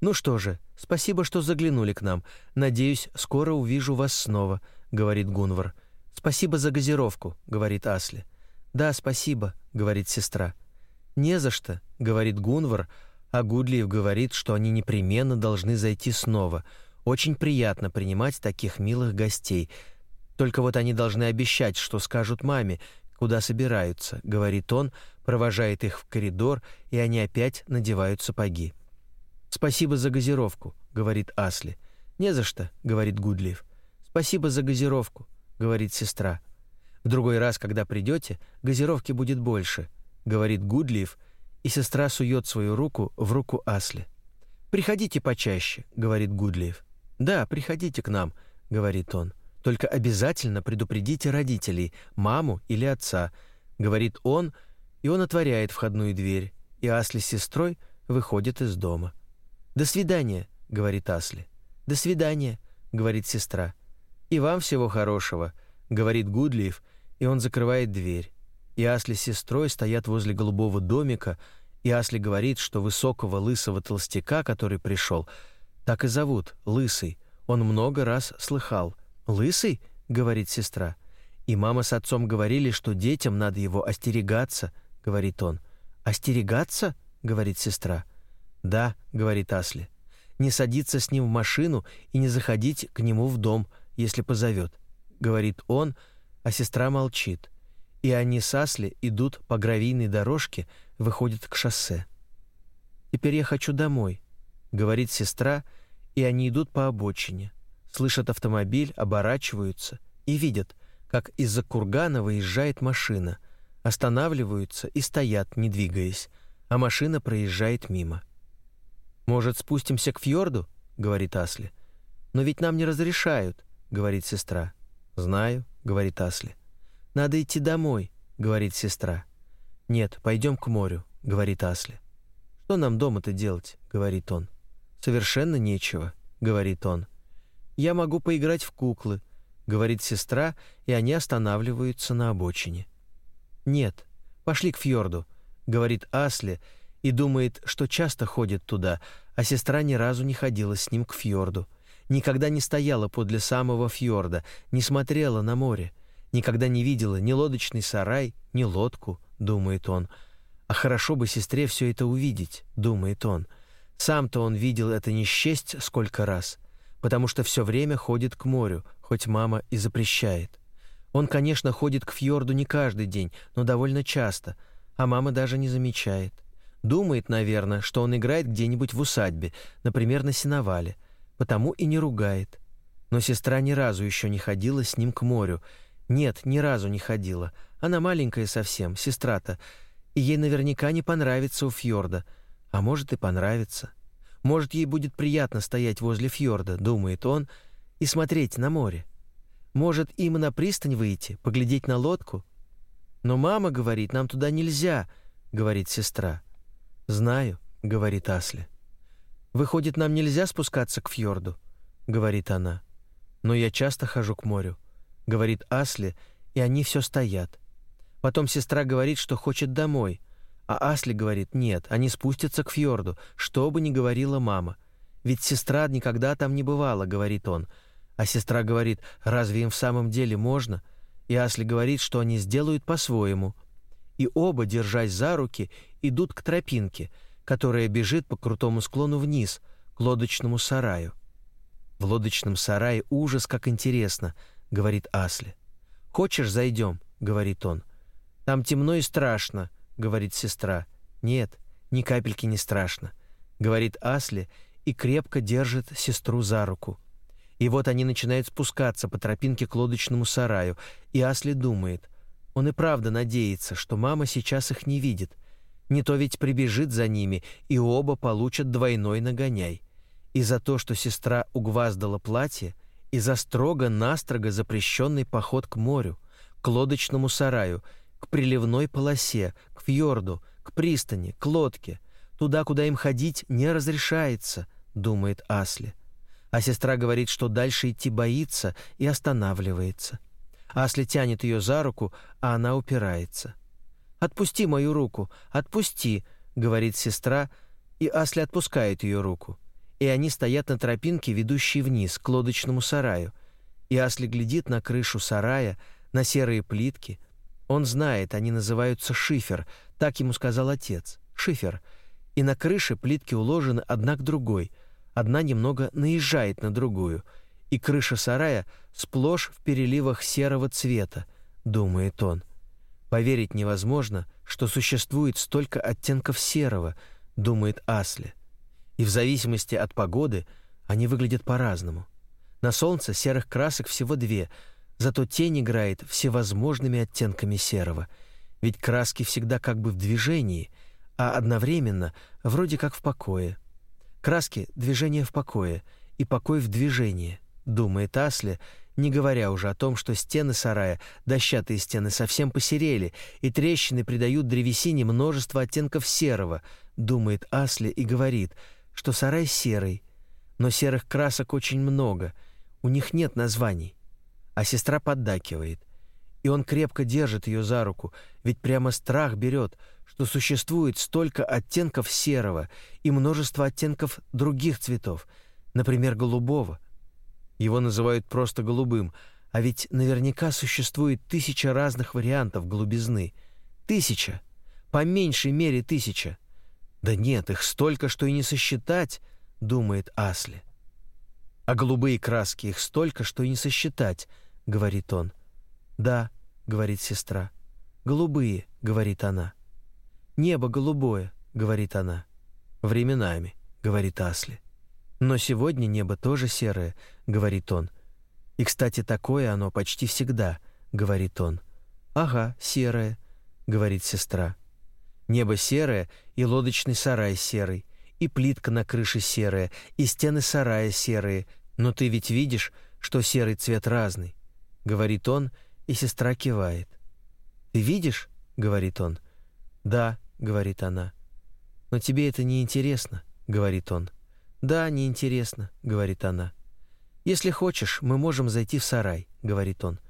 Ну что же, спасибо, что заглянули к нам. Надеюсь, скоро увижу вас снова, говорит Гунвар. Спасибо за газировку, говорит Асли. Да, спасибо, говорит сестра. Не за что, говорит Гунвар, а Гудлиев говорит, что они непременно должны зайти снова. Очень приятно принимать таких милых гостей. Только вот они должны обещать, что скажут маме, куда собираются, говорит он, провожает их в коридор, и они опять надевают сапоги. Спасибо за газировку, говорит Асли. Не за что, говорит Гудлиев. Спасибо за газировку, говорит сестра. В другой раз, когда придете, газировки будет больше, говорит Гудлиев и сестра сует свою руку в руку Асли. «Приходите почаще», — говорит Гудлиев. «Да, приходите к нам», — говорит он. «Только обязательно предупредите родителей, маму или отца», — говорит он, и он отворяет входную дверь, и Асли с сестрой выходят из дома. «До свидания», — говорит Асли. «До свидания», — говорит сестра. «И вам всего хорошего», — говорит Гудлиев, и он закрывает дверь. И Асли с сестрой стоят возле голубого домика, и Асли говорит, что высокого лысого толстяка, который пришел, так и зовут, Лысый. Он много раз слыхал. «Лысый?» — говорит сестра. «И мама с отцом говорили, что детям надо его остерегаться», — говорит он. «Остерегаться?» — говорит сестра. «Да», — говорит Асли. «Не садиться с ним в машину и не заходить к нему в дом, если позовет», — говорит он, а сестра молчит. И они с Асли идут по гравийной дорожке, выходят к шоссе. «Теперь я хочу домой», — говорит сестра, и они идут по обочине. Слышат автомобиль, оборачиваются и видят, как из-за кургана выезжает машина. Останавливаются и стоят, не двигаясь, а машина проезжает мимо. «Может, спустимся к фьорду?» — говорит Асли. «Но ведь нам не разрешают», — говорит сестра. «Знаю», — говорит Асли. «Надо идти домой», — говорит сестра. «Нет, пойдем к морю», — говорит Асли. «Что нам дома-то делать?» — говорит он. «Совершенно нечего», — говорит он. «Я могу поиграть в куклы», — говорит сестра, и они останавливаются на обочине. «Нет, пошли к фьорду», — говорит Асли, — и думает, что часто ходит туда, а сестра ни разу не ходила с ним к фьорду, никогда не стояла подле самого фьорда, не смотрела на море, никогда не видела ни лодочный сарай, ни лодку, думает он. А хорошо бы сестре все это увидеть, думает он. Сам-то он видел это не счесть сколько раз, потому что все время ходит к морю, хоть мама и запрещает. Он, конечно, ходит к фьорду не каждый день, но довольно часто, а мама даже не замечает. Думает, наверное, что он играет где-нибудь в усадьбе, например, на сеновале, потому и не ругает. Но сестра ни разу еще не ходила с ним к морю. Нет, ни разу не ходила. Она маленькая совсем, сестра-то, и ей наверняка не понравится у фьорда. А может и понравится. Может, ей будет приятно стоять возле фьорда, думает он, и смотреть на море. Может, им на пристань выйти, поглядеть на лодку? Но мама говорит, нам туда нельзя, говорит сестра. «Знаю», — говорит Асли. «Выходит, нам нельзя спускаться к фьорду», — говорит она. «Но я часто хожу к морю», — говорит Асли, и они все стоят. Потом сестра говорит, что хочет домой, а Асли говорит, нет, они спустятся к фьорду, что бы ни говорила мама. Ведь сестра никогда там не бывала, говорит он. А сестра говорит, разве им в самом деле можно? И Асли говорит, что они сделают по-своему — и оба, держась за руки, идут к тропинке, которая бежит по крутому склону вниз, к лодочному сараю. «В лодочном сарае ужас, как интересно», — говорит Асли. «Хочешь, зайдем?» — говорит он. «Там темно и страшно», — говорит сестра. «Нет, ни капельки не страшно», — говорит Асли и крепко держит сестру за руку. И вот они начинают спускаться по тропинке к лодочному сараю, и Асли думает — он и правда надеется, что мама сейчас их не видит. Не то ведь прибежит за ними, и оба получат двойной нагоняй. И за то, что сестра угваздала платье, и за строго-настрого запрещенный поход к морю, к лодочному сараю, к приливной полосе, к фьорду, к пристани, к лодке, туда, куда им ходить не разрешается, думает Асли. А сестра говорит, что дальше идти боится и останавливается. Асли тянет ее за руку, а она упирается. «Отпусти мою руку, отпусти», — говорит сестра, и Асли отпускает ее руку. И они стоят на тропинке, ведущей вниз, к лодочному сараю. И Асли глядит на крышу сарая, на серые плитки. Он знает, они называются шифер, так ему сказал отец. Шифер. И на крыше плитки уложены одна к другой. Одна немного наезжает на другую — и крыша сарая сплошь в переливах серого цвета, думает он. Поверить невозможно, что существует столько оттенков серого, думает Асли. И в зависимости от погоды они выглядят по-разному. На солнце серых красок всего две, зато тень играет всевозможными оттенками серого. Ведь краски всегда как бы в движении, а одновременно вроде как в покое. Краски — движение в покое, и покой в движении — думает Асли, не говоря уже о том, что стены сарая, дощатые стены, совсем посерели, и трещины придают древесине множество оттенков серого, думает Асли и говорит, что сарай серый, но серых красок очень много, у них нет названий. А сестра поддакивает. И он крепко держит ее за руку, ведь прямо страх берет, что существует столько оттенков серого и множество оттенков других цветов, например, голубого. Его называют просто голубым, а ведь наверняка существует тысяча разных вариантов голубизны. Тысяча. По меньшей мере тысяча. Да нет, их столько, что и не сосчитать, думает Асли. А голубые краски их столько, что и не сосчитать, говорит он. Да, говорит сестра. Голубые, говорит она. Небо голубое, говорит она. Временами, говорит Асли. Но сегодня небо тоже серое, говорит он. И, кстати, такое оно почти всегда, говорит он. Ага, серое, говорит сестра. Небо серое, и лодочный сарай серый, и плитка на крыше серая, и стены сарая серые. Но ты ведь видишь, что серый цвет разный, говорит он, и сестра кивает. Ты видишь? говорит он. Да, говорит она. Но тебе это не интересно, говорит он. Да, не интересно, говорит она. Если хочешь, мы можем зайти в сарай, говорит он.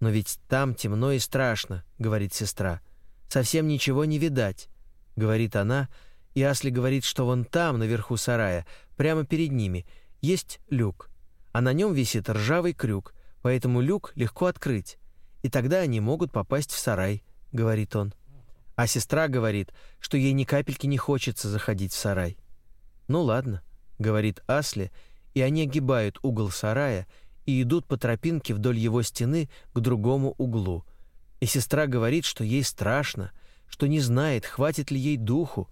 Но ведь там темно и страшно, говорит сестра. Совсем ничего не видать, говорит она, и Асли говорит, что вон там, наверху сарая, прямо перед ними, есть люк, а на нем висит ржавый крюк, поэтому люк легко открыть, и тогда они могут попасть в сарай, говорит он. А сестра говорит, что ей ни капельки не хочется заходить в сарай. Ну ладно, говорит Асли, и они огибают угол сарая и идут по тропинке вдоль его стены к другому углу, и сестра говорит, что ей страшно, что не знает, хватит ли ей духу,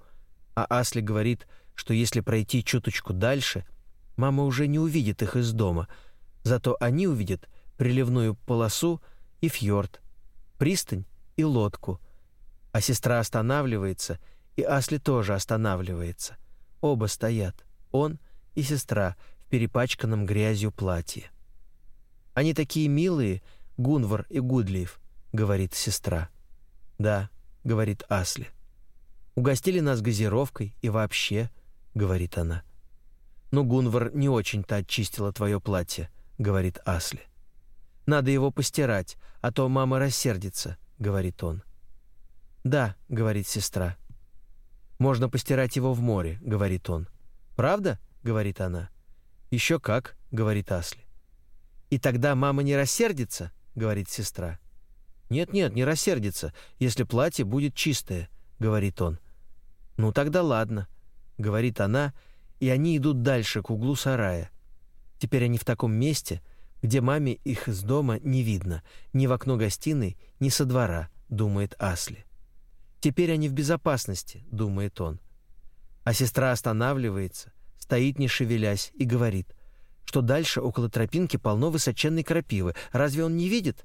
а Асли говорит, что если пройти чуточку дальше, мама уже не увидит их из дома, зато они увидят приливную полосу и фьорд, пристань и лодку. А сестра останавливается, и Асли тоже останавливается. Оба стоят, он и сестра, в перепачканном грязью платье. Они такие милые, Гунвар и Гудлиев, — говорит сестра. «Да», — говорит Асли. «Угостили нас газировкой и вообще», — говорит она. «Ну, Гунвар не очень-то очистила твое платье», — говорит Асли. «Надо его постирать, а то мама рассердится», — говорит он. «Да», — говорит сестра. «Можно постирать его в море», — говорит он. «Правда?» — говорит она. «Еще как», — говорит Асли. «И тогда мама не рассердится?» — говорит сестра. «Нет-нет, не рассердится, если платье будет чистое», — говорит он. «Ну тогда ладно», — говорит она, и они идут дальше, к углу сарая. Теперь они в таком месте, где маме их из дома не видно, ни в окно гостиной, ни со двора, думает Асли. Теперь они в безопасности, думает он. А сестра останавливается, стоит не шевелясь и говорит, что дальше около тропинки полно высоченной крапивы. Разве он не видит?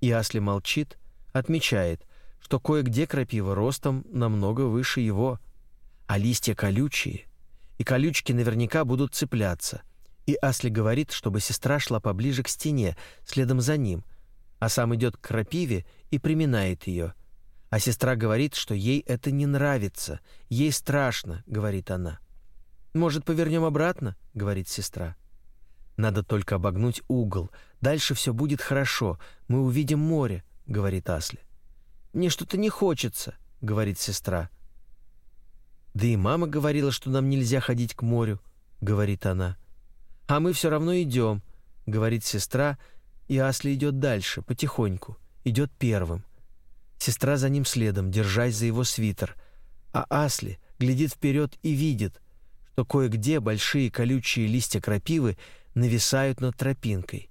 И Асли молчит, отмечает, что кое-где крапива ростом намного выше его, а листья колючие, и колючки наверняка будут цепляться. И Асли говорит, чтобы сестра шла поближе к стене, следом за ним, а сам идет к крапиве и приминает ее. А сестра говорит, что ей это не нравится, ей страшно, говорит она. «Может, повернем обратно?» — говорит сестра. Надо только обогнуть угол. Дальше все будет хорошо. Мы увидим море, говорит Асли. Мне что-то не хочется, говорит сестра. Да и мама говорила, что нам нельзя ходить к морю, говорит она. А мы все равно идем, говорит сестра, и Асли идет дальше, потихоньку, идет первым. Сестра за ним следом, держась за его свитер, а Асли глядит вперед и видит, что кое-где большие колючие листья крапивы нависают над тропинкой.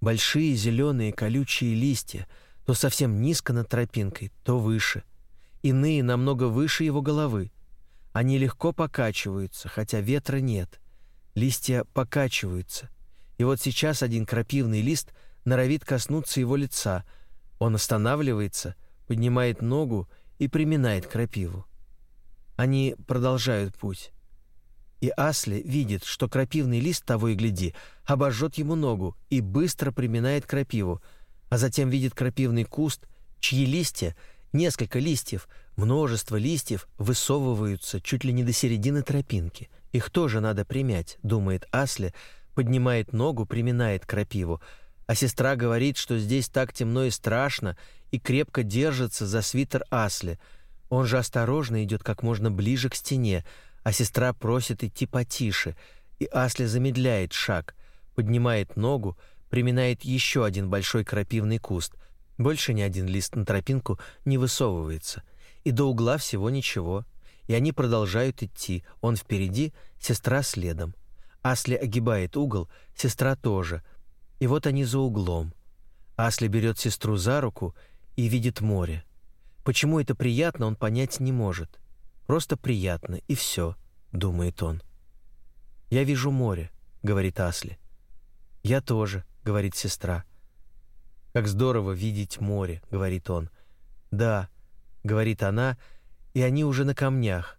Большие зеленые колючие листья, то совсем низко над тропинкой, то выше. Иные намного выше его головы. Они легко покачиваются, хотя ветра нет. Листья покачиваются. И вот сейчас один крапивный лист норовит коснуться его лица. Он останавливается, поднимает ногу и приминает крапиву. Они продолжают путь. И Асли видит, что крапивный лист того и гляди обожжет ему ногу и быстро приминает крапиву, а затем видит крапивный куст, чьи листья, несколько листьев, множество листьев высовываются чуть ли не до середины тропинки. Их тоже надо примять, думает Асли, поднимает ногу, приминает крапиву, А сестра говорит, что здесь так темно и страшно, и крепко держится за свитер Асли. Он же осторожно идет как можно ближе к стене, а сестра просит идти потише, и Асли замедляет шаг, поднимает ногу, приминает еще один большой крапивный куст. Больше ни один лист на тропинку не высовывается. И до угла всего ничего. И они продолжают идти. Он впереди, сестра следом. Асли огибает угол, сестра тоже. И вот они за углом. Асли берет сестру за руку и видит море. Почему это приятно, он понять не может. Просто приятно, и все, думает он. «Я вижу море», — говорит Асли. «Я тоже», — говорит сестра. «Как здорово видеть море», — говорит он. «Да», — говорит она, и они уже на камнях.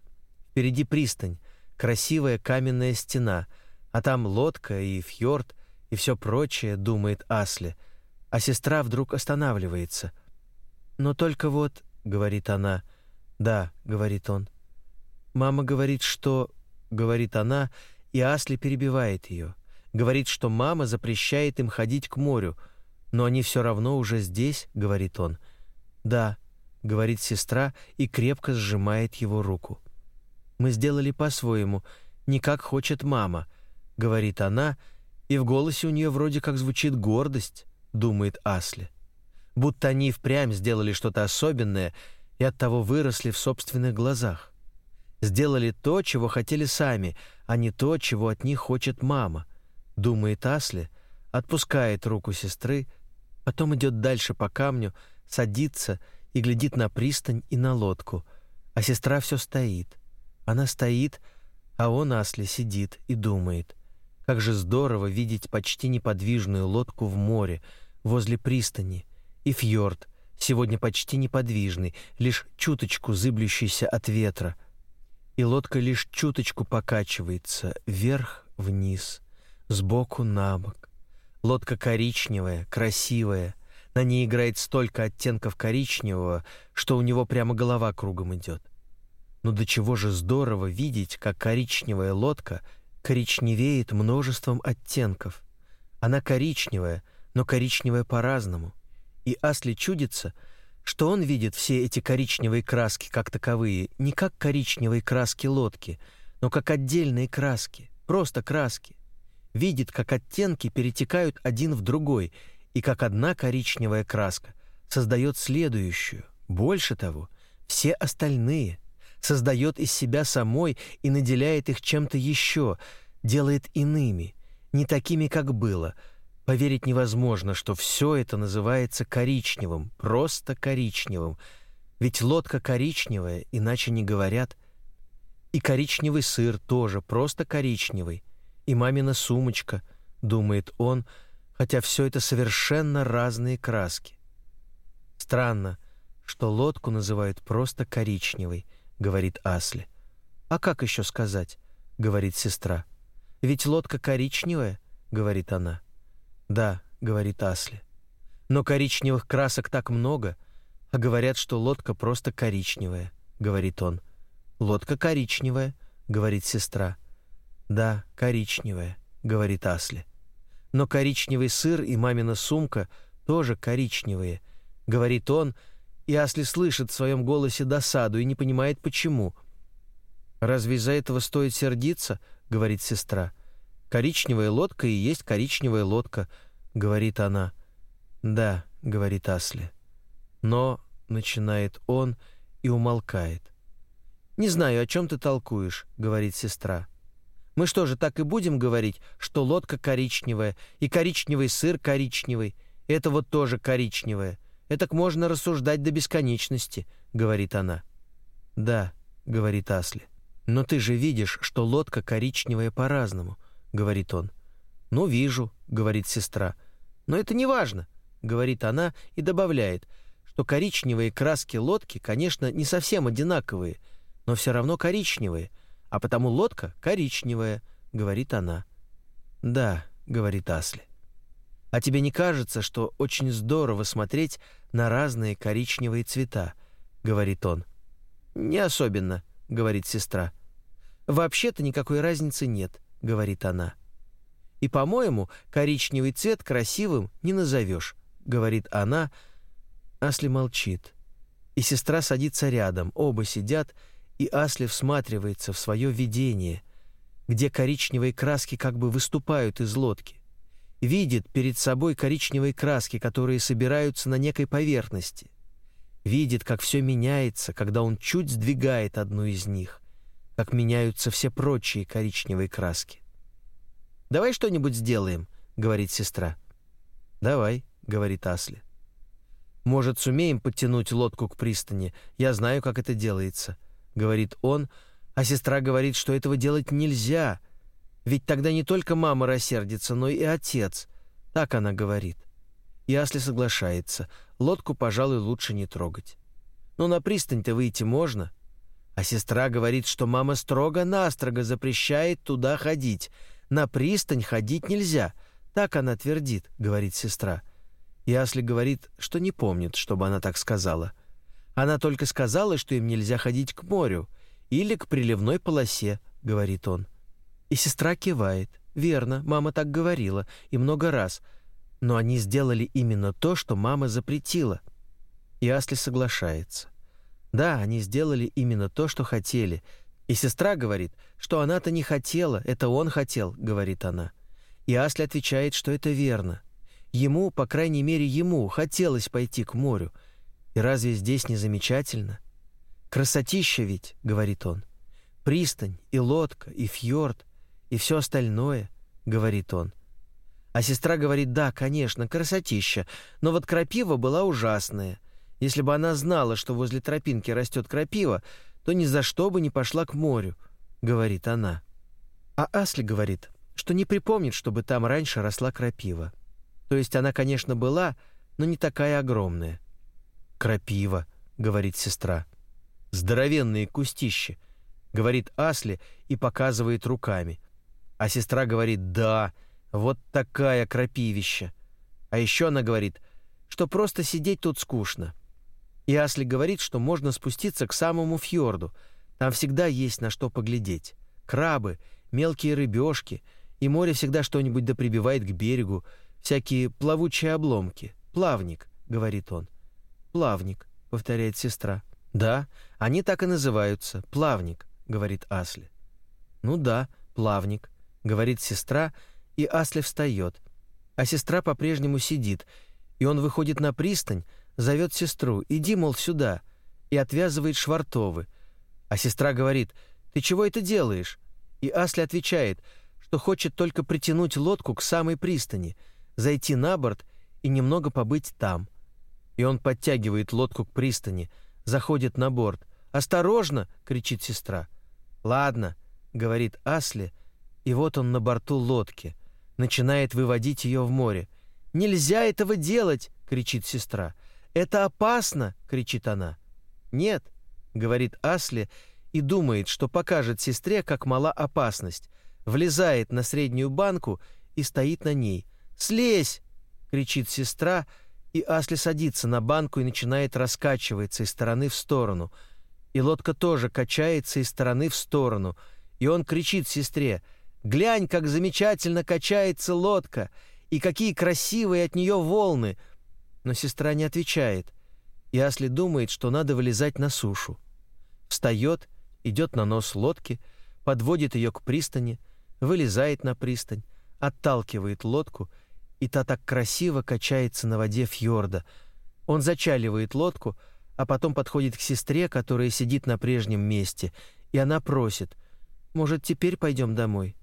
Впереди пристань, красивая каменная стена, а там лодка и фьорд и все прочее, думает Асли. А сестра вдруг останавливается. «Но только вот», — говорит она. «Да», — говорит он. «Мама говорит, что...» — говорит она, и Асли перебивает ее. Говорит, что мама запрещает им ходить к морю, но они все равно уже здесь, говорит он. Да, говорит сестра и крепко сжимает его руку. Мы сделали по-своему, не как хочет мама, говорит она, и в голосе у нее вроде как звучит гордость, думает Асли. Будто они впрямь сделали что-то особенное и оттого выросли в собственных глазах. Сделали то, чего хотели сами, а не то, чего от них хочет мама думает Асли, отпускает руку сестры, потом идет дальше по камню, садится и глядит на пристань и на лодку, а сестра все стоит. Она стоит, а он, Асли, сидит и думает. Как же здорово видеть почти неподвижную лодку в море, возле пристани, и фьорд, сегодня почти неподвижный, лишь чуточку зыблющийся от ветра. И лодка лишь чуточку покачивается вверх-вниз — сбоку на бок. Лодка коричневая, красивая. На ней играет столько оттенков коричневого, что у него прямо голова кругом идет. Но до чего же здорово видеть, как коричневая лодка коричневеет множеством оттенков. Она коричневая, но коричневая по-разному. И Асли чудится, что он видит все эти коричневые краски как таковые не как коричневые краски лодки, но как отдельные краски, просто краски видит, как оттенки перетекают один в другой, и как одна коричневая краска создает следующую. Больше того, все остальные создает из себя самой и наделяет их чем-то еще, делает иными, не такими, как было. Поверить невозможно, что все это называется коричневым, просто коричневым. Ведь лодка коричневая, иначе не говорят. И коричневый сыр тоже просто коричневый и мамина сумочка, думает он, хотя все это совершенно разные краски. Странно, что лодку называют просто коричневой, говорит Асли. А как еще сказать, говорит сестра. Ведь лодка коричневая, говорит она. Да, говорит Асли. Но коричневых красок так много, а говорят, что лодка просто коричневая, говорит он. Лодка коричневая, говорит сестра. «Да, коричневая», — говорит Асли. «Но коричневый сыр и мамина сумка тоже коричневые», — говорит он, и Асли слышит в своем голосе досаду и не понимает, почему. «Разве из-за этого стоит сердиться?» — говорит сестра. «Коричневая лодка и есть коричневая лодка», — говорит она. «Да», — говорит Асли. «Но», — начинает он и умолкает. «Не знаю, о чем ты толкуешь», — говорит сестра. Мы что же, так и будем говорить, что лодка коричневая и коричневый сыр коричневый? Это вот тоже коричневое. Это можно рассуждать до бесконечности, говорит она. Да, говорит Асли. Но ты же видишь, что лодка коричневая по-разному, говорит он. Ну, вижу, говорит сестра. Но это не важно, говорит она и добавляет, что коричневые краски лодки, конечно, не совсем одинаковые, но все равно коричневые — а потому лодка коричневая, говорит она. Да, говорит Асли. А тебе не кажется, что очень здорово смотреть на разные коричневые цвета, говорит он. Не особенно, говорит сестра. Вообще-то никакой разницы нет, говорит она. И, по-моему, коричневый цвет красивым не назовешь», — говорит она. Асли молчит. И сестра садится рядом, оба сидят, и Асли всматривается в свое видение, где коричневые краски как бы выступают из лодки. Видит перед собой коричневые краски, которые собираются на некой поверхности. Видит, как все меняется, когда он чуть сдвигает одну из них, как меняются все прочие коричневые краски. «Давай что-нибудь сделаем», — говорит сестра. «Давай», — говорит Асли. «Может, сумеем подтянуть лодку к пристани? Я знаю, как это делается», — говорит он, а сестра говорит, что этого делать нельзя, ведь тогда не только мама рассердится, но и отец. Так она говорит. И Асли соглашается. Лодку, пожалуй, лучше не трогать. Но на пристань-то выйти можно. А сестра говорит, что мама строго-настрого запрещает туда ходить — на пристань ходить нельзя. Так она твердит, говорит сестра. И Асли говорит, что не помнит, чтобы она так сказала. Она только сказала, что им нельзя ходить к морю или к приливной полосе, говорит он. И сестра кивает. Верно, мама так говорила, и много раз. Но они сделали именно то, что мама запретила. И Асли соглашается. Да, они сделали именно то, что хотели — и сестра говорит, что она-то не хотела, это он хотел, говорит она. И Асли отвечает, что это верно. Ему, по крайней мере, ему хотелось пойти к морю. И разве здесь не замечательно? Красотища ведь, говорит он. Пристань и лодка и фьорд и все остальное, говорит он. А сестра говорит: "Да, конечно, красотища, но вот крапива была ужасная. Если бы она знала, что возле тропинки растет крапива, то ни за что бы не пошла к морю, говорит она. А Асли говорит, что не припомнит, чтобы там раньше росла крапива. То есть она, конечно, была, но не такая огромная. Крапива, говорит сестра. Здоровенные кустища, говорит Асли и показывает руками. А сестра говорит: "Да, вот такая крапивища". А еще она говорит, что просто сидеть тут скучно. И Асли говорит, что можно спуститься к самому фьорду. Там всегда есть на что поглядеть. Крабы, мелкие рыбешки, и море всегда что-нибудь да прибивает к берегу, всякие плавучие обломки. Плавник, говорит он. Плавник, повторяет сестра. Да, они так и называются. Плавник, говорит Асли. Ну да, плавник, говорит сестра, и Асли встает. А сестра по-прежнему сидит, и он выходит на пристань, зовет сестру, иди, мол, сюда, и отвязывает швартовы. А сестра говорит, ты чего это делаешь? И Асли отвечает, что хочет только притянуть лодку к самой пристани, зайти на борт и немного побыть там. И он подтягивает лодку к пристани, заходит на борт. «Осторожно!» — кричит сестра. «Ладно», — говорит Асли, и вот он на борту лодки, начинает выводить ее в море. «Нельзя этого делать!» — кричит сестра. «Это опасно!» — кричит она. «Нет», — говорит Асли и думает, что покажет сестре, как мала опасность. Влезает на среднюю банку и стоит на ней. «Слезь!» — кричит сестра, и Асли садится на банку и начинает раскачиваться из стороны в сторону. И лодка тоже качается из стороны в сторону. И он кричит сестре, «Глянь, как замечательно качается лодка! И какие красивые от нее волны!» но сестра не отвечает, и Асли думает, что надо вылезать на сушу. Встает, идет на нос лодки, подводит ее к пристани, вылезает на пристань, отталкивает лодку, и та так красиво качается на воде фьорда. Он зачаливает лодку, а потом подходит к сестре, которая сидит на прежнем месте, и она просит, «Может, теперь пойдем домой?»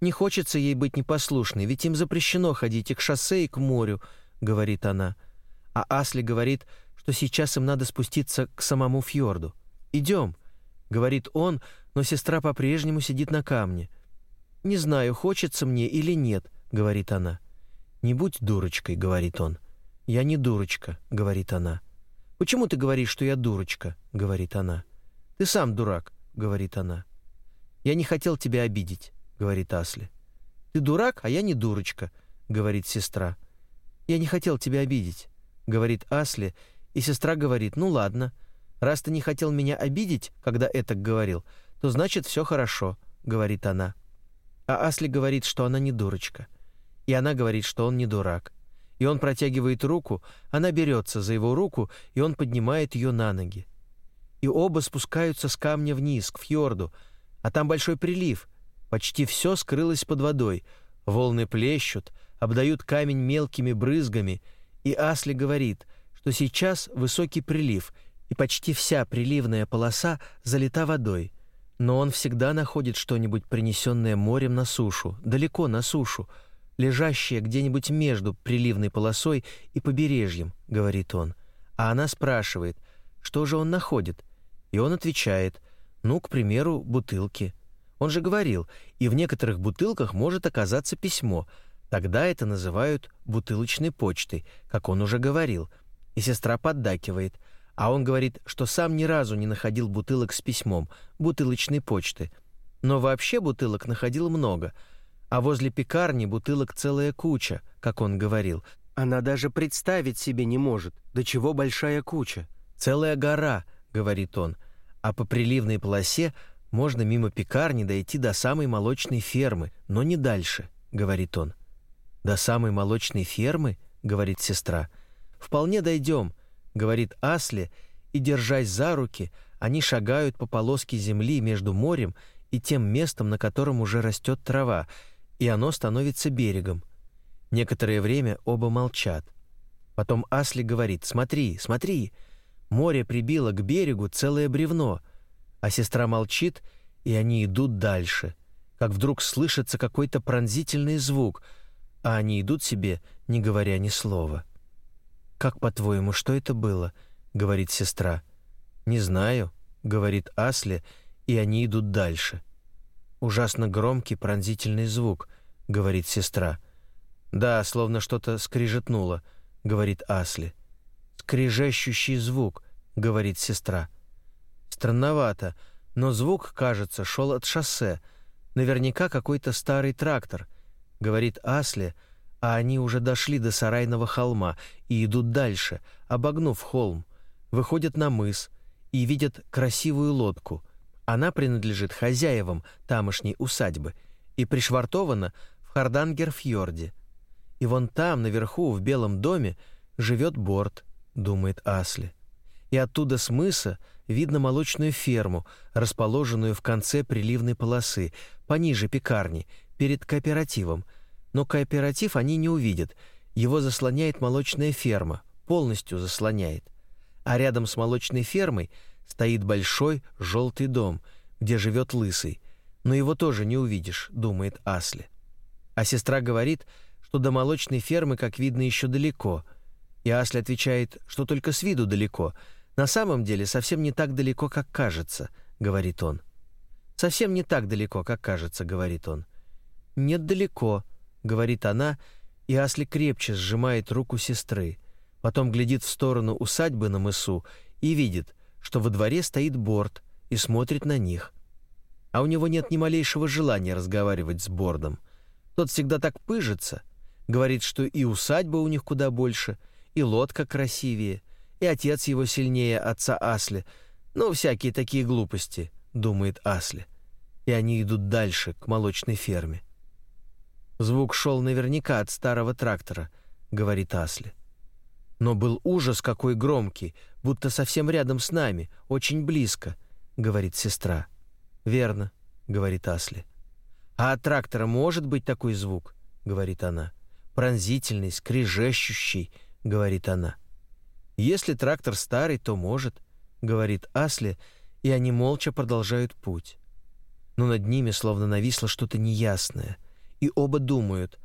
Не хочется ей быть непослушной, ведь им запрещено ходить и к шоссе, и к морю, — говорит она а Асли говорит, что сейчас им надо спуститься к самому фьорду. «Идем», — говорит он, но сестра по-прежнему сидит на камне. «Не знаю, хочется мне или нет», — говорит она. «Не будь дурочкой», — говорит он. «Я не дурочка», — говорит она. «Почему ты говоришь, что я дурочка?» — говорит она. «Ты сам дурак», — говорит она. «Я не хотел тебя обидеть», — говорит Асли. «Ты дурак, а я не дурочка», — говорит сестра. «Я не хотел тебя обидеть» говорит Асли, и сестра говорит: "Ну ладно. Раз ты не хотел меня обидеть, когда это говорил, то значит все хорошо", говорит она. А Асли говорит, что она не дурочка. И она говорит, что он не дурак. И он протягивает руку, она берется за его руку, и он поднимает ее на ноги. И оба спускаются с камня вниз, к фьорду, а там большой прилив. Почти все скрылось под водой. Волны плещут, обдают камень мелкими брызгами, и Асли говорит, что сейчас высокий прилив, и почти вся приливная полоса залита водой. Но он всегда находит что-нибудь, принесенное морем на сушу, далеко на сушу, лежащее где-нибудь между приливной полосой и побережьем, говорит он. А она спрашивает, что же он находит? И он отвечает, ну, к примеру, бутылки. Он же говорил, и в некоторых бутылках может оказаться письмо. Тогда это называют бутылочной почтой, как он уже говорил. И сестра поддакивает. А он говорит, что сам ни разу не находил бутылок с письмом, бутылочной почты. Но вообще бутылок находил много — а возле пекарни бутылок целая куча, как он говорил. Она даже представить себе не может, до чего большая куча. Целая гора, говорит он. А по приливной полосе можно мимо пекарни дойти до самой молочной фермы, но не дальше, говорит он. До самой молочной фермы, говорит сестра. Вполне дойдем, говорит Асли, и держась за руки, они шагают по полоске земли между морем и тем местом, на котором уже растет трава, и оно становится берегом. Некоторое время оба молчат. Потом Асли говорит «Смотри, смотри!» Море прибило к берегу целое бревно, а сестра молчит, и они идут дальше. Как вдруг слышится какой-то пронзительный звук, а они идут себе, не говоря ни слова. «Как, по-твоему, что это было?» — говорит сестра. «Не знаю», — говорит Асли, и они идут дальше. Ужасно громкий пронзительный звук, говорит сестра. Да, словно что-то скрижетнуло, говорит Асли. Скрежещущий звук, говорит сестра. Странновато, но звук, кажется, шел от шоссе. Наверняка какой-то старый трактор, говорит Асли, а они уже дошли до сарайного холма и идут дальше, обогнув холм, выходят на мыс и видят красивую лодку — она принадлежит хозяевам тамошней усадьбы и пришвартована в Хардангерфьорде. И вон там, наверху, в Белом доме, живет Борт, думает Асли. И оттуда с мыса видно молочную ферму, расположенную в конце приливной полосы, пониже пекарни, перед кооперативом. Но кооператив они не увидят. Его заслоняет молочная ферма, полностью заслоняет. А рядом с молочной фермой – стоит большой желтый дом, где живет лысый, но его тоже не увидишь, думает Асли. А сестра говорит, что до молочной фермы, как видно, еще далеко. И Асли отвечает, что только с виду далеко. На самом деле совсем не так далеко, как кажется, говорит он. Совсем не так далеко, как кажется, говорит он. Нет далеко, говорит она, и Асли крепче сжимает руку сестры. Потом глядит в сторону усадьбы на мысу и видит, что во дворе стоит борт и смотрит на них. А у него нет ни малейшего желания разговаривать с бордом. Тот всегда так пыжится, говорит, что и усадьба у них куда больше, и лодка красивее, и отец его сильнее отца Асли. Ну, всякие такие глупости, думает Асли. И они идут дальше, к молочной ферме. Звук шел наверняка от старого трактора, говорит Асли. Но был ужас какой громкий, будто совсем рядом с нами, очень близко, говорит сестра. Верно, говорит Асли. А от трактора может быть такой звук, говорит она. Пронзительный, скрежещущий, говорит она. Если трактор старый, то может, говорит Асли, и они молча продолжают путь. Но над ними словно нависло что-то неясное, и оба думают,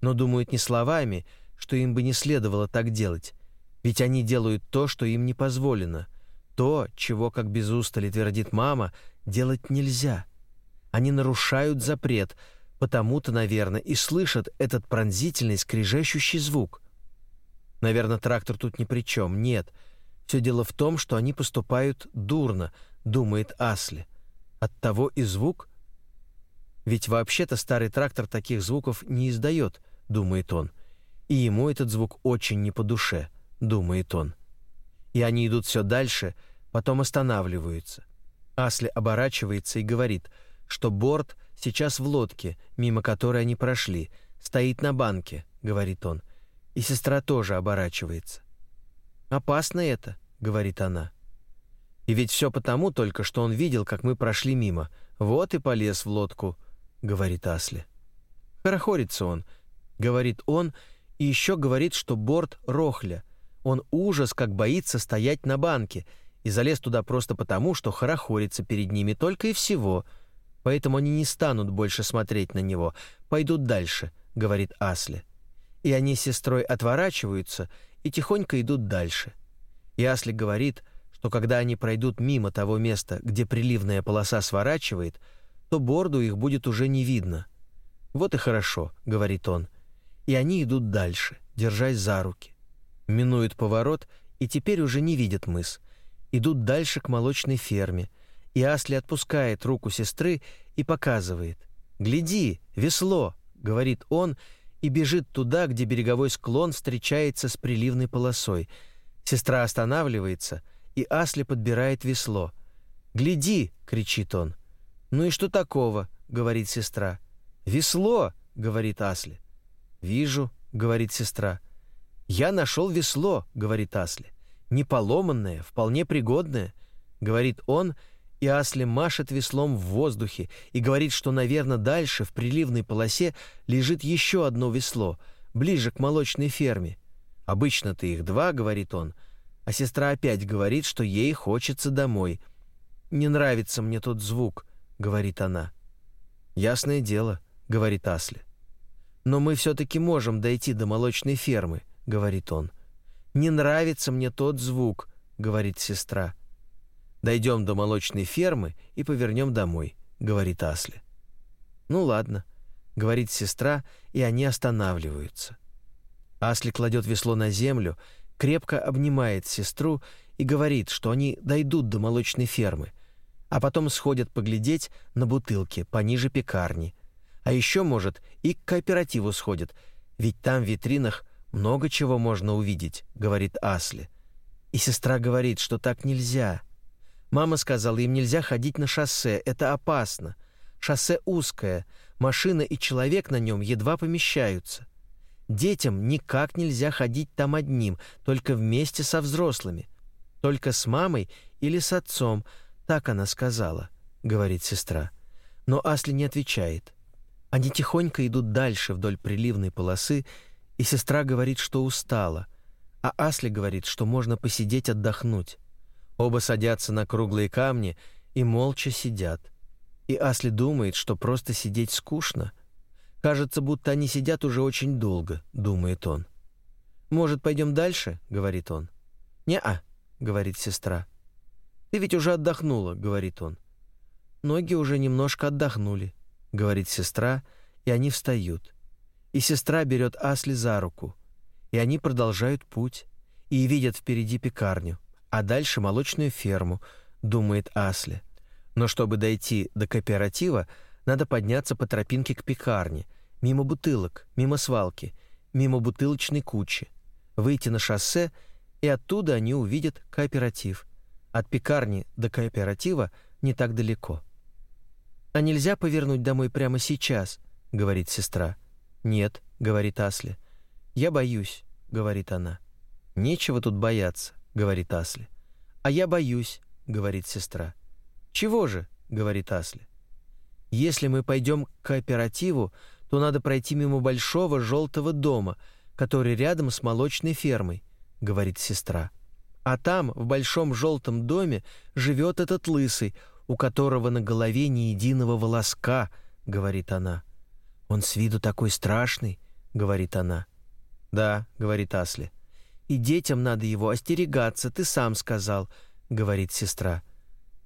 но думают не словами, что им бы не следовало так делать, ведь они делают то, что им не позволено. То, чего, как без устали твердит мама, делать нельзя. Они нарушают запрет, потому-то, наверное, и слышат этот пронзительный скрежещущий звук. Наверное, трактор тут ни при чем. Нет. Все дело в том, что они поступают дурно, думает Асли. Оттого и звук... Ведь вообще-то старый трактор таких звуков не издает, думает он. И ему этот звук очень не по душе думает он. И они идут все дальше, потом останавливаются. Асли оборачивается и говорит, что борт сейчас в лодке, мимо которой они прошли, стоит на банке», — говорит он. И сестра тоже оборачивается. «Опасно это», — говорит она. «И ведь все потому только, что он видел, как мы прошли мимо. Вот и полез в лодку», — говорит Асли. Хорохорится он, — говорит он, и еще говорит, что борт рохля. Он ужас, как боится стоять на банке, и залез туда просто потому, что хорохорится перед ними только и всего. Поэтому они не станут больше смотреть на него, пойдут дальше, — говорит Асли. И они с сестрой отворачиваются и тихонько идут дальше. И Асли говорит, что когда они пройдут мимо того места, где приливная полоса сворачивает, то борду их будет уже не видно. «Вот и хорошо», — говорит он. И они идут дальше, держась за руки. Минуют поворот и теперь уже не видят мыс. Идут дальше к молочной ферме, и Асли отпускает руку сестры и показывает. «Гляди, весло!» — говорит он, и бежит туда, где береговой склон встречается с приливной полосой. Сестра останавливается, и Асли подбирает весло. «Гляди!» — кричит он. «Ну и что такого?» — говорит сестра. «Весло!» — говорит Асли. «Вижу», — говорит сестра. «Я нашел весло», — говорит Асли. «Не поломанное, вполне пригодное», — говорит он, и Асли машет веслом в воздухе и говорит, что, наверное, дальше, в приливной полосе, лежит еще одно весло, ближе к молочной ферме. «Обычно-то их два», — говорит он, а сестра опять говорит, что ей хочется домой. «Не нравится мне тот звук», — говорит она. «Ясное дело», — говорит Асли. «Но мы все-таки можем дойти до молочной фермы», — говорит он. «Не нравится мне тот звук», — говорит сестра. «Дойдем до молочной фермы и повернем домой», — говорит Асли. «Ну ладно», — говорит сестра, и они останавливаются. Асли кладет весло на землю, крепко обнимает сестру и говорит, что они дойдут до молочной фермы, а потом сходят поглядеть на бутылки пониже пекарни — а еще, может, и к кооперативу сходят, ведь там в витринах много чего можно увидеть, говорит Асли. И сестра говорит, что так нельзя. Мама сказала, им нельзя ходить на шоссе, это опасно. Шоссе узкое, машина и человек на нем едва помещаются. Детям никак нельзя ходить там одним, только вместе со взрослыми. Только с мамой или с отцом, так она сказала, говорит сестра. Но Асли не отвечает. Они тихонько идут дальше вдоль приливной полосы, и сестра говорит, что устала, а Асли говорит, что можно посидеть отдохнуть. Оба садятся на круглые камни и молча сидят. И Асли думает, что просто сидеть скучно. Кажется, будто они сидят уже очень долго, думает он. «Может, пойдем дальше?» — говорит он. «Не-а», — говорит сестра. «Ты ведь уже отдохнула», — говорит он. Ноги уже немножко отдохнули говорит сестра, и они встают. И сестра берет Асли за руку, и они продолжают путь и видят впереди пекарню, а дальше молочную ферму, думает Асли. Но чтобы дойти до кооператива, надо подняться по тропинке к пекарне, мимо бутылок, мимо свалки, мимо бутылочной кучи, выйти на шоссе, и оттуда они увидят кооператив. От пекарни до кооператива не так далеко. «А нельзя повернуть домой прямо сейчас?» — говорит сестра. «Нет», — говорит Асли. «Я боюсь», — говорит она. «Нечего тут бояться», — говорит Асли. «А я боюсь», — говорит сестра. «Чего же?» — говорит Асли. «Если мы пойдем к кооперативу, то надо пройти мимо большого желтого дома, который рядом с молочной фермой», — говорит сестра. «А там, в большом желтом доме, живет этот лысый, у которого на голове ни единого волоска», — говорит она. «Он с виду такой страшный», — говорит она. «Да», — говорит Асли. «И детям надо его остерегаться, ты сам сказал», — говорит сестра.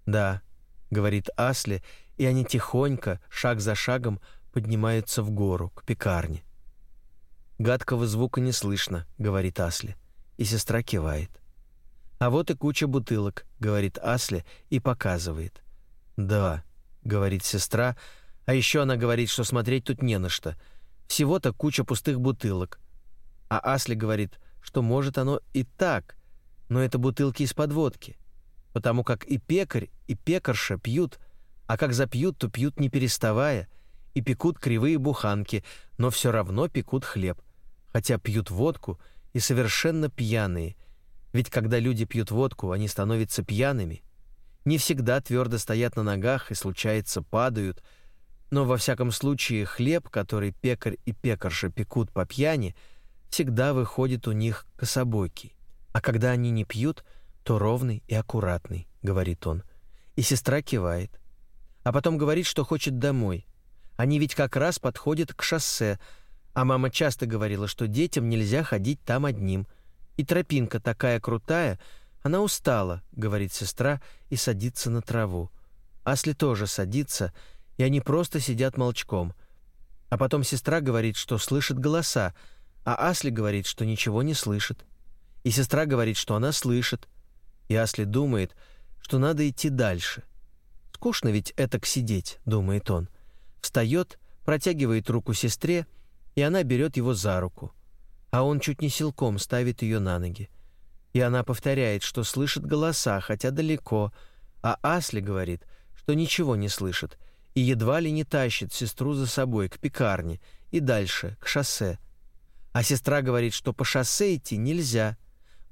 «Да», — говорит Асли, и они тихонько, шаг за шагом, поднимаются в гору, к пекарне. «Гадкого звука не слышно», — говорит Асли, и сестра кивает. «А вот и куча бутылок», — говорит Асли и показывает. «Да», — говорит сестра, а еще она говорит, что смотреть тут не на что. Всего-то куча пустых бутылок. А Асли говорит, что может оно и так, но это бутылки из-под водки. Потому как и пекарь, и пекарша пьют, а как запьют, то пьют не переставая, и пекут кривые буханки, но все равно пекут хлеб, хотя пьют водку и совершенно пьяные. Ведь когда люди пьют водку, они становятся пьяными. Не всегда твердо стоят на ногах и, случается, падают, но во всяком случае хлеб, который пекарь и пекарша пекут по пьяни, всегда выходит у них кособокий. А когда они не пьют, то ровный и аккуратный, говорит он. И сестра кивает. А потом говорит, что хочет домой. Они ведь как раз подходят к шоссе, а мама часто говорила, что детям нельзя ходить там одним. И тропинка такая крутая, она устала, говорит сестра и садится на траву. Асли тоже садится, и они просто сидят молчком. А потом сестра говорит, что слышит голоса, а Асли говорит, что ничего не слышит. И сестра говорит, что она слышит. И Асли думает, что надо идти дальше. Скучно ведь это сидеть, думает он. Встает, протягивает руку сестре, и она берет его за руку. А он чуть не силком ставит ее на ноги. И она повторяет, что слышит голоса, хотя далеко, а Асли говорит, что ничего не слышит, и едва ли не тащит сестру за собой к пекарне и дальше, к шоссе. А сестра говорит, что по шоссе идти нельзя.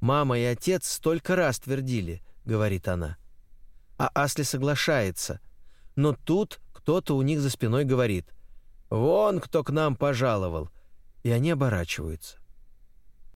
Мама и отец столько раз твердили, говорит она. А Асли соглашается. Но тут кто-то у них за спиной говорит: "Вон кто к нам пожаловал". И они оборачиваются.